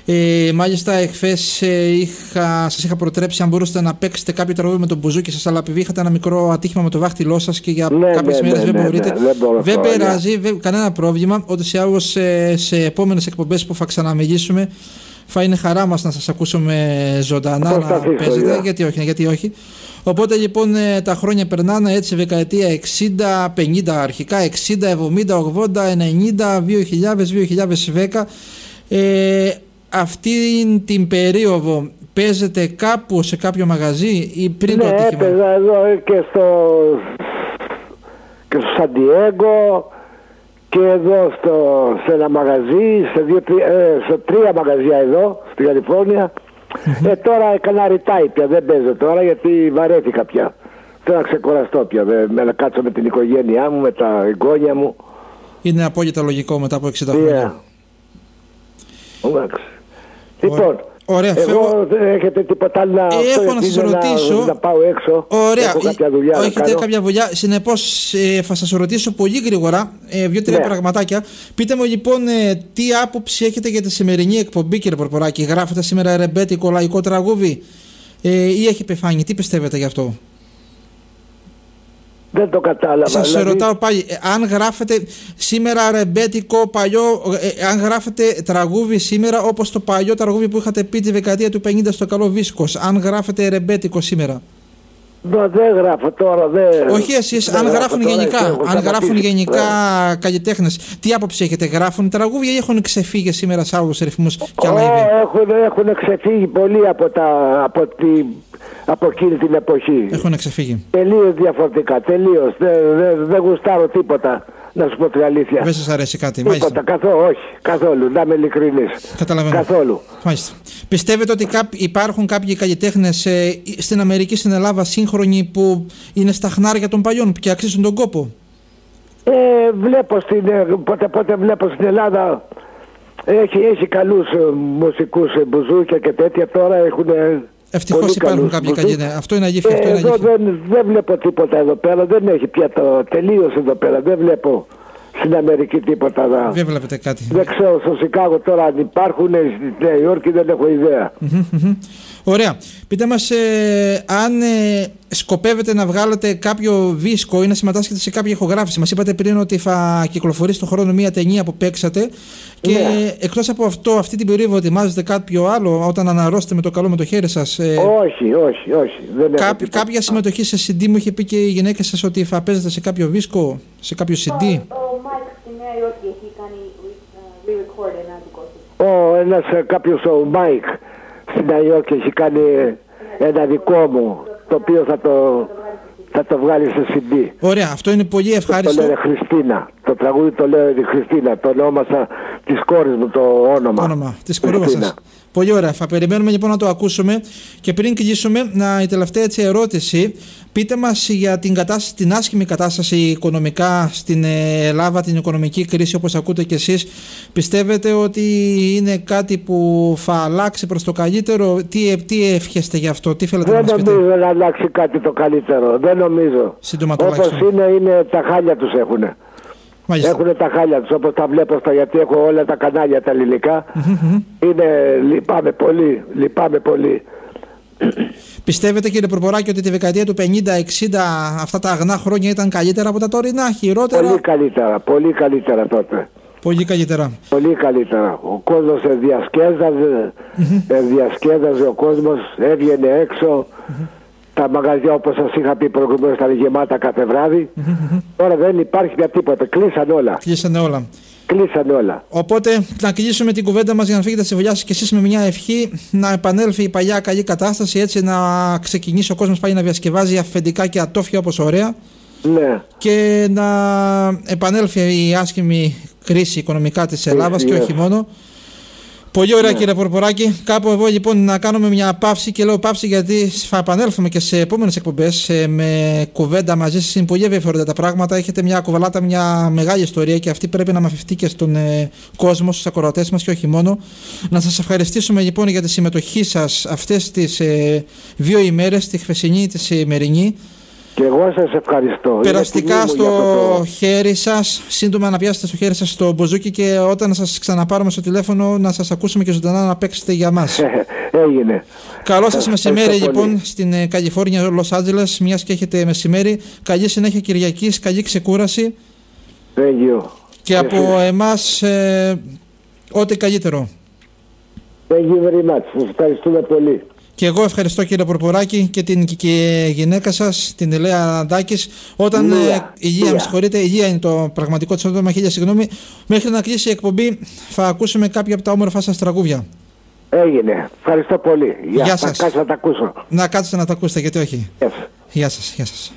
S8: Ε, μάλιστα, εχθές ε, είχα, σας είχα προτρέψει αν μπορούσατε να παίξετε κάποιο τραγούδι με τον μπουζούκι σας, αλλά επειδή είχατε ένα μικρό ατύχημα με το δάχτυλό σας και για
S2: Ναι,
S8: κάποιες
S2: ναι,
S8: μέρες
S2: ναι,
S8: δεν
S2: ναι,
S8: μπορείτε.
S2: ναι, δεν μπορώ
S8: δεν
S2: τώρα, ναι.
S8: πειράζει, δεν- κανένα πρόβλημα. Ότι σε άλλο σε, σε επόμενες εκπομπές που θα ξαναμιλήσουμε, θα είναι χαρά μας να σας ακούσουμε ζωντανά
S2: Θα
S8: να
S2: προσπαθήσω,
S8: παίζετε.
S2: ναι.
S8: Γιατί όχι, γιατί όχι. Οπότε λοιπόν ε, τα χρόνια περνάνε έτσι δεκαετία 60, 50 αρχικά, 60, 70, 80, 90, 2000, 2010. Ε, αυτή την περίοδο παίζετε κάπου σε κάποιο μαγαζί ή πριν το
S2: Ναι,
S8: ατύχημα;
S2: έπαιζα εδώ και στο, και στο Σαντιέγκο και εδώ στο, σε ένα μαγαζί, σε, δύο, τρία, ε, σε τρία μαγαζιά εδώ, στη καλιφορνια Ε, τώρα έκανα ρητάει πια, δεν παίζω τώρα γιατί βαρέθηκα πια. Θέλω να ξεκουραστώ πια, με, με να κάτσω με την οικογένειά μου, με τα εγγόνια μου.
S8: Είναι απόλυτα λογικό μετά από 60
S2: Yeah.
S8: χρόνια.
S2: Εντάξει. Λοιπόν,
S8: Ωραία,
S2: εγώ
S8: φεύγω.
S2: δεν έχετε τίποτα άλλο να,
S8: Ε,
S2: αυτό
S8: έχω να
S2: γιατί
S8: σας
S2: είναι
S8: ρωτήσω.
S2: Να, πάω έξω.
S8: Ωραία,
S2: Έχω
S8: ε,
S2: κάποια δουλειά να
S8: έχετε
S2: κάνω.
S8: κάποια δουλειά. Συνεπώς, ε, θα σας ρωτήσω πολύ γρήγορα ε, δύο-τρία
S2: Ναι.
S8: πραγματάκια. Πείτε μου λοιπόν, ε, τι άποψη έχετε για τη σημερινή εκπομπή, κύριε Πορποράκη; Γράφετε σήμερα ρεμπέτικο λαϊκό τραγούδι ε, ή έχει επιφάνει, τι πιστεύετε γι' αυτό;
S2: Δεν το κατάλαβα.
S8: Σα
S2: δηλαδή-
S8: ρωτάω πάλι, ε, αν γράφετε σήμερα ρεμπέτικο παλιό, ε, αν γράφετε τραγούδι σήμερα όπως το παλιό τραγούδι που είχατε πει τη δεκαετία του 50 στο καλό Βίσκος, αν γράφετε ρεμπέτικο σήμερα.
S2: Μα δεν γράφω τώρα. Δεν...
S8: Όχι εσεί,
S2: δεν
S8: αν
S2: γράφω
S8: γράφουν
S2: τώρα,
S8: γενικά,
S2: έχω
S8: αν γράφουν
S2: σταματήσει.
S8: γενικά
S2: Ναι.
S8: καλλιτέχνες, τι άποψη έχετε, γράφουν τραγούδια ή έχουν ξεφύγει σήμερα σε άλλους ρυθμούς και άλλα
S2: Ω,
S8: είδη.
S2: έχουν, έχουν ξεφύγει πολύ από, τα, από, τη, από εκείνη την εποχή.
S8: Έχουν ξεφύγει.
S2: Τελείως διαφορετικά. Τελείως. Δεν δεν- δεν γουστάρω τίποτα. Να σου πω την αλήθεια.
S8: Δεν σας αρέσει κάτι,
S2: Τίποτα.
S8: μάλιστα.
S2: Καθόλου. Όχι. Καθόλου. Να είμαι ειλικρινής.
S8: Καταλαβαίνω.
S2: Καθόλου.
S8: Μάλιστα. Πιστεύετε ότι κάποιοι- υπάρχουν κάποιοι καλλιτέχνες στην Αμερική, στην Ελλάδα, σύγχρονοι που είναι στα χνάρια των παλιών και αξίζουν τον κόπο.
S2: Ε, βλέπω στην, ε, πότε, πότε βλέπω στην Ελλάδα έχει, έχει καλούς ε, μουσικούς ε, μπουζούκια και τέτοια τώρα έχουν ε,
S8: Ευτυχώς
S2: πολύ
S8: υπάρχουν
S2: καλούς
S8: κάποιοι
S2: μπουζούκ.
S8: καλλιτέχνε. Αυτό είναι αλήθεια. Αυτό
S2: Ε,
S8: είναι
S2: εδώ
S8: αλήθεια.
S2: δεν, δεν βλέπω τίποτα εδώ πέρα, δεν έχει πια το τελείωσε εδώ πέρα, δεν βλέπω στην Αμερική τίποτα. Να...
S8: Δεν βλέπετε κάτι.
S2: Δεν ξέρω στο Σικάγο τώρα αν υπάρχουν, ε, στη Νέα Υόρκη δεν έχω ιδέα.
S8: Μμμ, μμμ. Ωραία. Πείτε μας ε, αν ε, σκοπεύετε να βγάλετε κάποιο δίσκο ή να συμμετάσχετε σε κάποια ηχογράφηση. Μας είπατε πριν ότι θα κυκλοφορήσει στον χρόνο μία ταινία που παίξατε και
S2: Ναι.
S8: εκτός από αυτό αυτή την περίοδο ετοιμάζετε κάποιο άλλο όταν αναρρώσετε με το καλό με το χέρι σας. ε,
S2: Όχι, όχι, όχι. Δεν έχω
S8: κά-
S2: τίποτα.
S8: κάποια συμμετοχή σε CD μου είχε πει και η γυναίκα σας ότι θα παίζετε σε κάποιο δίσκο, σε κάποιο CD.
S5: Ο Μάικ στη Νέα Υόρκη έχει κάνει ε, re-record ένα δικό του.
S2: Ο ένας ε, κάποιος ο Μάικ στην Νέα Υόρκη έχει κάνει ε, ένα δικό μου το οποίο θα το, θα το βγάλει σε CD.
S8: Ωραία, αυτό είναι πολύ
S2: Το
S8: ευχάριστο.
S2: λένε Χριστίνα. Το τραγούδι το λέω η Χριστίνα. Το ονόμασα της κόρης μου το όνομα.
S8: όνομα τη κορούβα
S2: Χριστίνα.
S8: σας. Πολύ ωραία. Θα περιμένουμε λοιπόν να το ακούσουμε. Και πριν κλείσουμε, να, η τελευταία έτσι ερώτηση. Πείτε μας για την, κατάσταση, την άσχημη κατάσταση οικονομικά στην ε, Ελλάδα, την οικονομική κρίση όπως ακούτε κι εσείς. Πιστεύετε ότι είναι κάτι που θα αλλάξει προς το καλύτερο; Τι, ε, τι εύχεστε γι' αυτό, τι θέλετε να
S2: Δεν
S8: μας πείτε;
S2: νομίζω να αλλάξει κάτι το καλύτερο. Δεν νομίζω.
S8: Σύντομα
S2: Όπως
S8: τουλάχιστον.
S2: είναι, είναι τα χάλια τους έχουν.
S8: Μάλιστα.
S2: Έχουν τα χάλια τους όπως τα βλέπω στα γιατί έχω όλα τα κανάλια τα ελληνικά. είναι, λυπάμαι πολύ, λυπάμαι πολύ.
S8: Πιστεύετε κύριε Προποράκη ότι τη δεκαετία του 50-60 αυτά τα αγνά χρόνια ήταν καλύτερα από τα τωρινά, χειρότερα;
S2: Πολύ καλύτερα, πολύ καλύτερα τότε.
S8: Πολύ καλύτερα.
S2: Πολύ καλύτερα. Ο κόσμος ε, διασκέδαζε, ε, διασκέδαζε ο κόσμος, έβγαινε έξω. Τα μαγαζιά όπως σας είχα πει προηγουμένως ήταν γεμάτα κάθε βράδυ. Τώρα δεν υπάρχει πια τίποτα. Κλείσαν όλα.
S8: Κλείσανε όλα.
S2: Κλείσαν όλα.
S8: Οπότε να κλείσουμε την κουβέντα μας για να φύγετε στη δουλειά σας και εσείς με μια ευχή να επανέλθει η παλιά καλή κατάσταση έτσι να ξεκινήσει ο κόσμος πάλι να διασκευάζει αφεντικά και ατόφια όπως ωραία
S2: Ναι.
S8: και να επανέλθει η άσχημη κρίση οικονομικά της Ελλάδας και
S2: yes.
S8: όχι μόνο. Πολύ ωραία κύριε Πορποράκη. Κάπου εδώ λοιπόν να κάνουμε μια παύση και λέω παύση γιατί θα επανέλθουμε και σε επόμενες εκπομπές ε, με κουβέντα μαζί σας. Είναι πολύ ενδιαφέροντα τα πράγματα. Έχετε μια κουβαλάτα, μια μεγάλη ιστορία και αυτή πρέπει να μαθευτεί και στον ε, κόσμο, στους ακροατές μας και όχι μόνο. Να σας ευχαριστήσουμε λοιπόν για τη συμμετοχή σας αυτές τις ε, δύο ημέρες, τη χθεσινή τη σημερινή.
S2: Και εγώ σας ευχαριστώ. Είναι
S8: Περαστικά
S2: τιμή μου για
S8: στο
S2: αυτό το-
S8: χέρι σας, σύντομα να πιάσετε στο χέρι σας το μπουζούκι και όταν σας ξαναπάρουμε στο τηλέφωνο να σας ακούσουμε και ζωντανά να παίξετε για μας.
S2: Έγινε.
S8: Καλό σας μεσημέρι
S2: ευχαριστώ
S8: λοιπόν
S2: πολύ.
S8: στην ε, Καλιφόρνια, Λος Άντζελες, μιας και έχετε μεσημέρι. Καλή συνέχεια Κυριακής, καλή ξεκούραση
S2: Thank you.
S8: και από
S2: εσείς.
S8: εμάς ε, ό,τι καλύτερο.
S2: Thank you very much. Σας ευχαριστούμε πολύ.
S8: Και εγώ ευχαριστώ κύριε Πορποράκη και την και γυναίκα σας, την Ελέα Αντάκης. Όταν
S2: Λία,
S8: ε, υγεία,
S2: Λία.
S8: με συγχωρείτε, υγεία είναι το πραγματικό της όνομα, χίλια συγγνώμη. Μέχρι να κλείσει η εκπομπή θα ακούσουμε κάποια από τα όμορφα σας τραγούδια.
S2: Έγινε. Ευχαριστώ πολύ.
S8: Γεια
S2: θα
S8: σας.
S2: κάτσω να τα ακούσω.
S8: Να κάτσετε να τα ακούσετε, γιατί όχι.
S2: Yes.
S8: Γεια σας, γεια σας.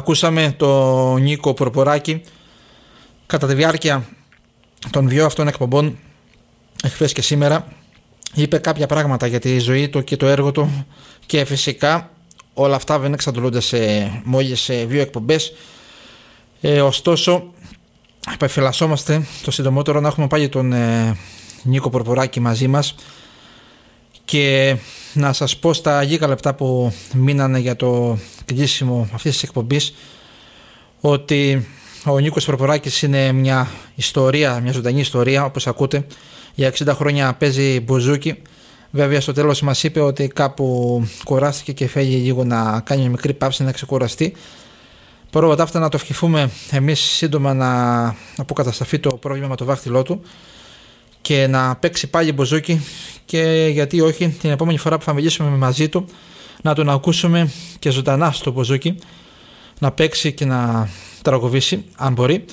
S8: Ακούσαμε το Νίκο Προποράκη κατά τη διάρκεια των δύο αυτών εκπομπών εχθές και σήμερα είπε κάποια πράγματα για τη ζωή του και το έργο του και φυσικά όλα αυτά δεν εξαντλούνται σε μόλις σε δύο εκπομπές. Ε, ωστόσο επιφυλασσόμαστε το συντομότερο να έχουμε πάλι τον ε, Νίκο Προποράκη μαζί μας και να σας πω στα λίγα λεπτά που μείνανε για το κλείσιμο αυτής της εκπομπής ότι ο Νίκος Προποράκης είναι μια ιστορία, μια ζωντανή ιστορία όπως ακούτε. Για 60 χρόνια παίζει μπουζούκι. Βέβαια στο τέλος μας είπε ότι κάπου κουράστηκε και φεύγει λίγο να κάνει μια μικρή παύση να ξεκουραστεί. Παρ' αυτά να το ευχηθούμε εμείς σύντομα να αποκατασταθεί το πρόβλημα με το βάχτυλό του και να παίξει πάλι μπουζούκι και γιατί όχι την επόμενη φορά που θα μιλήσουμε μαζί του να τον ακούσουμε και ζωντανά στο μπουζούκι να παίξει και να τραγουδήσει αν μπορεί.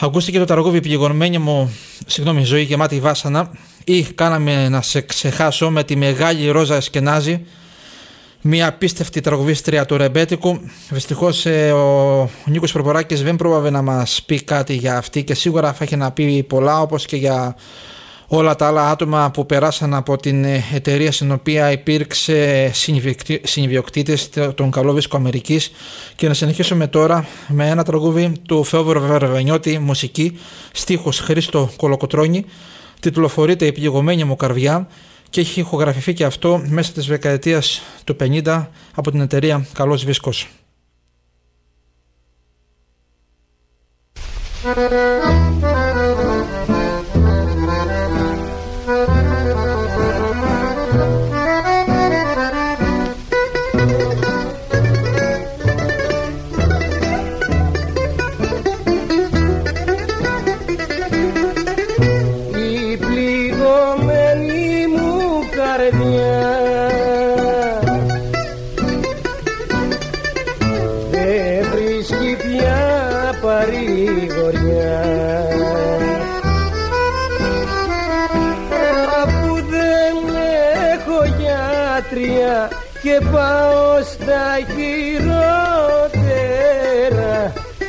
S8: Ακούστηκε το τραγούδι πληγωνμένη μου συγγνώμη, ζωή γεμάτη βάσανα ή κάναμε να σε ξεχάσω με τη μεγάλη Ρόζα Εσκενάζη μια απίστευτη τραγουδίστρια του ρεμπέτικου. Δυστυχώς ε, ο Νίκος Προποράκης δεν πρόβαβε να μας πει κάτι για αυτή και σίγουρα θα είχε να πει πολλά όπως και για όλα τα άλλα άτομα που περάσαν από την ε, εταιρεία στην οποία υπήρξε συνειδιοκτήτης των Καλόβισκο Αμερικής. Και να συνεχίσουμε τώρα με ένα τραγούδι του Θεόδωρου Βερβενιώτη, μουσική, στίχος Χρήστο Κολοκοτρώνη. Τιτλοφορείται «Η πληγωμένη μου καρδιά» και έχει ηχογραφηθεί και αυτό μέσα της δεκαετίας του 50 από την εταιρεία Καλός Βίσκος.
S7: και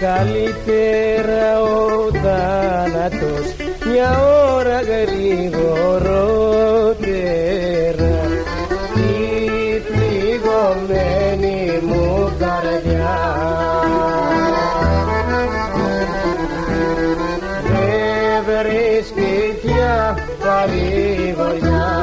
S7: καλύτερα ο θάνατος μια ώρα γρηγορότερα. Η πληγωμένη μου καρδιά. Δεν βρίσκει πια παρηγοριά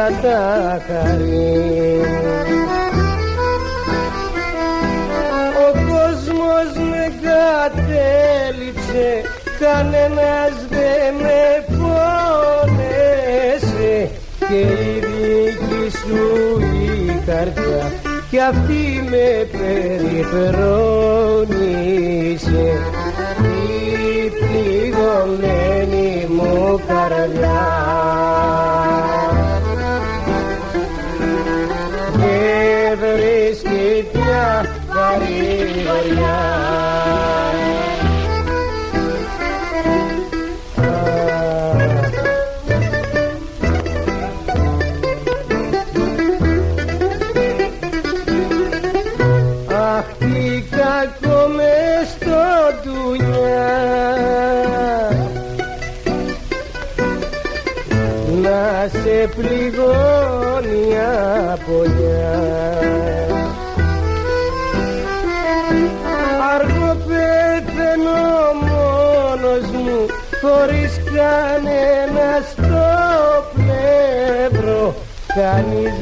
S7: γη θα τα χαρεί ο κόσμος με κατέληψε κανένας δεν με πόνεσε. Και η δική σου η καρδιά κι αυτή με περιφρόνησε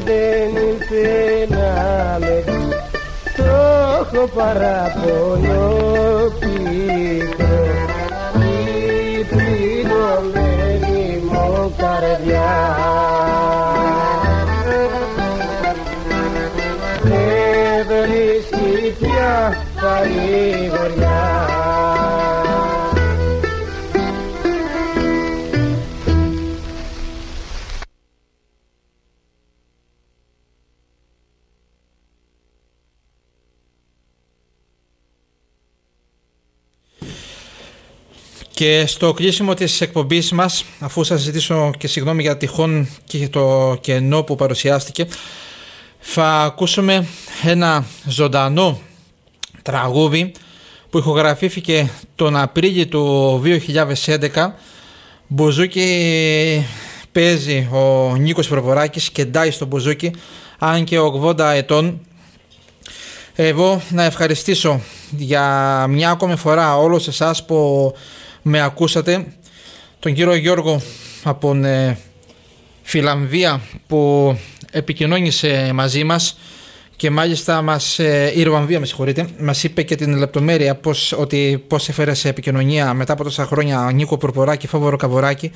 S7: δεν ήρθε να με δει το έχω παραπονό πικρό. Η πληγωμένη μου καρδιά. Δεν βρίσκει πια παρηγοριά
S8: Και στο κλείσιμο της εκπομπής μας, αφού σας ζητήσω και συγγνώμη για τυχόν και το κενό που παρουσιάστηκε, θα ακούσουμε ένα ζωντανό τραγούδι που ηχογραφήθηκε τον Απρίλιο του 2011 Μπουζούκι παίζει ο Νίκος Προποράκης και ντάει στο Μπουζούκι αν και 80 ετών. Εγώ να ευχαριστήσω για μια ακόμη φορά όλους εσάς που με ακούσατε τον κύριο Γιώργο από ε, Φιλανδία που επικοινώνησε μαζί μας και μάλιστα μας, ε, η Ρουανδία με συγχωρείτε, μας είπε και την λεπτομέρεια πώς, ότι πώς έφερε σε επικοινωνία μετά από τόσα χρόνια Νίκο Πουρπουράκη, Φόβορο Καβοράκη.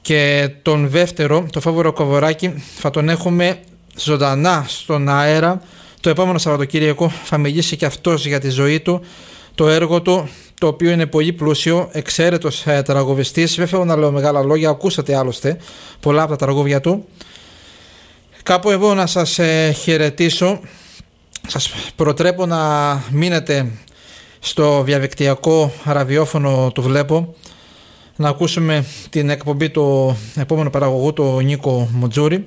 S8: Και τον δεύτερο, το Φόβορο Καβοράκη θα τον έχουμε ζωντανά στον αέρα. Το επόμενο Σαββατοκύριακο θα μιλήσει και αυτός για τη ζωή του, το έργο του, το οποίο είναι πολύ πλούσιο, εξαίρετος ε, τραγουδιστή. Δεν θέλω να λέω μεγάλα λόγια, ακούσατε άλλωστε πολλά από τα τραγούδια του. Κάπου εγώ να σας ε, χαιρετήσω. Σας προτρέπω να μείνετε στο διαδικτυακό ραδιόφωνο του Βλέπω να ακούσουμε την εκπομπή του επόμενου παραγωγού του Νίκο Μοτζούρη.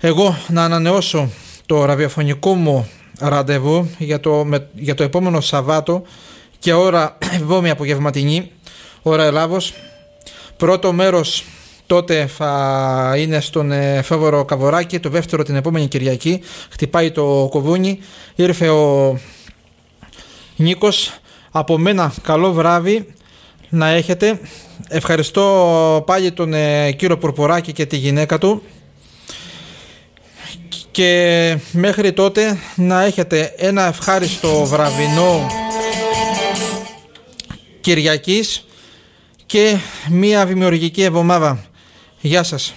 S8: Εγώ να ανανεώσω το ραδιοφωνικό μου ραντεβού για το, για το επόμενο Σαββάτο και ώρα βόμη απογευματινή, ώρα Ελλάδος. Πρώτο μέρος τότε θα είναι στον ε, Φέβορο Καβοράκη, το δεύτερο την επόμενη Κυριακή. Χτυπάει το κοβούνι. Ήρθε ο Νίκος. Από μένα καλό βράδυ να έχετε. Ευχαριστώ πάλι τον ε, κύριο Πουρπουράκη και τη γυναίκα του και μέχρι τότε να έχετε ένα ευχάριστο βραδινό Κυριακής και μία δημιουργική εβδομάδα. Γεια σας.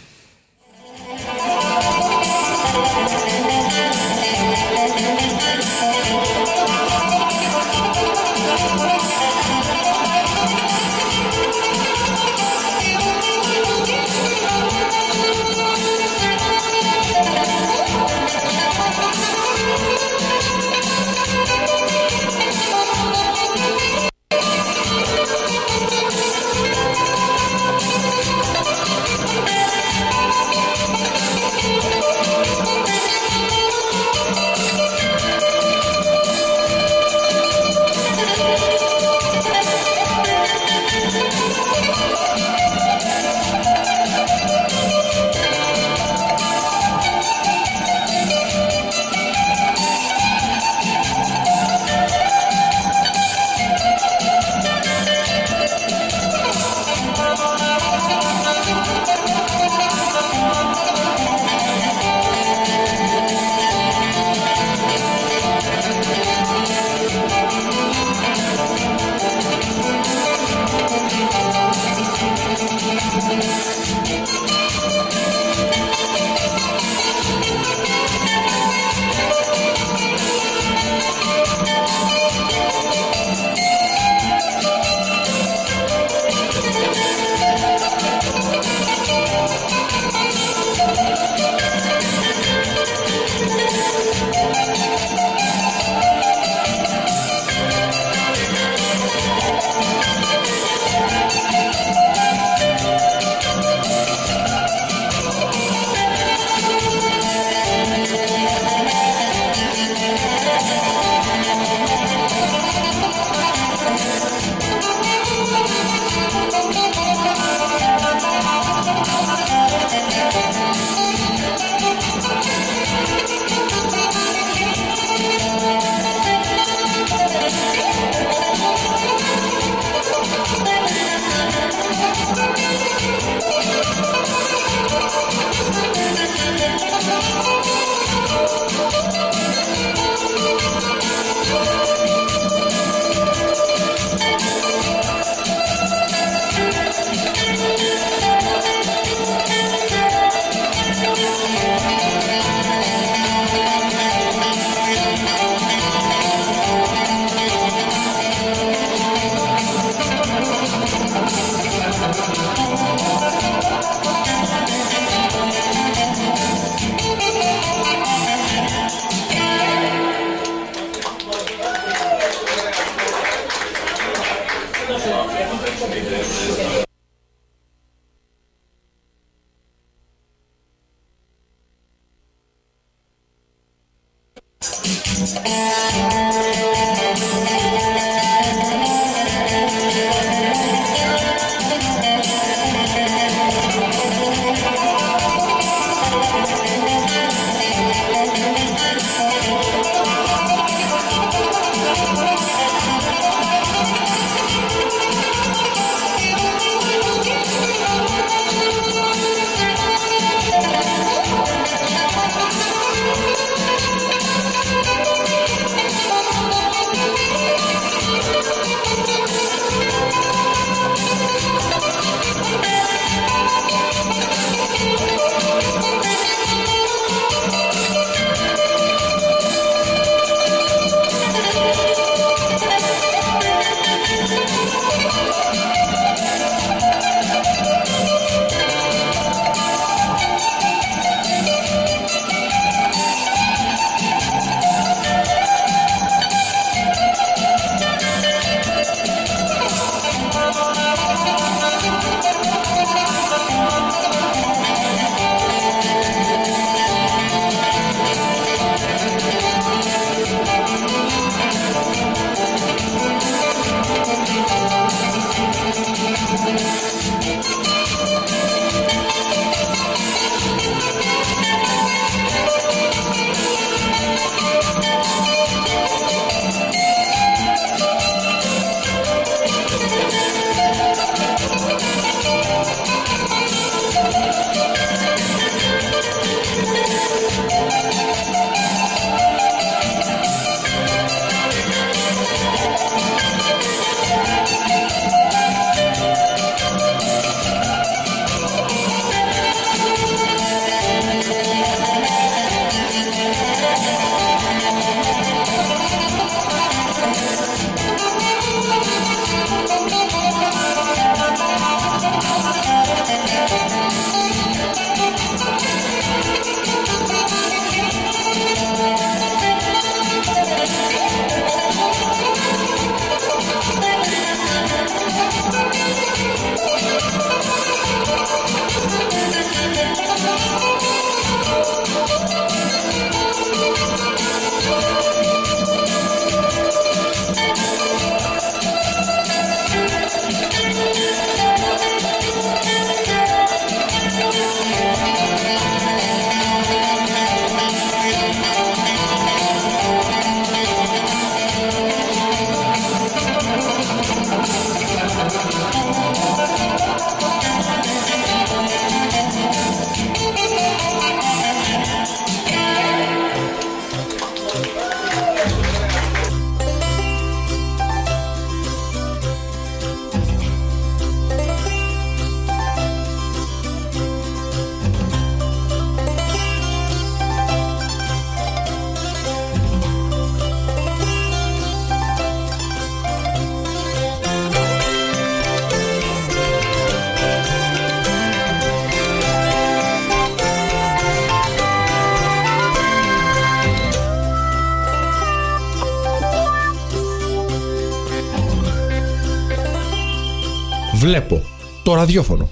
S1: Ραδιόφωνο.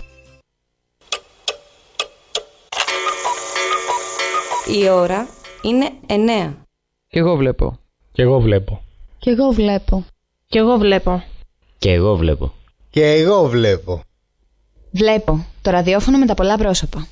S6: Η ώρα είναι 9.
S13: Κι εγώ βλέπω.
S11: Κι εγώ βλέπω.
S14: Κι εγώ βλέπω.
S4: Κι εγώ βλέπω.
S11: Και εγώ βλέπω.
S12: Και εγώ βλέπω.
S14: Βλέπω το ραδιόφωνο με τα πολλά πρόσωπα.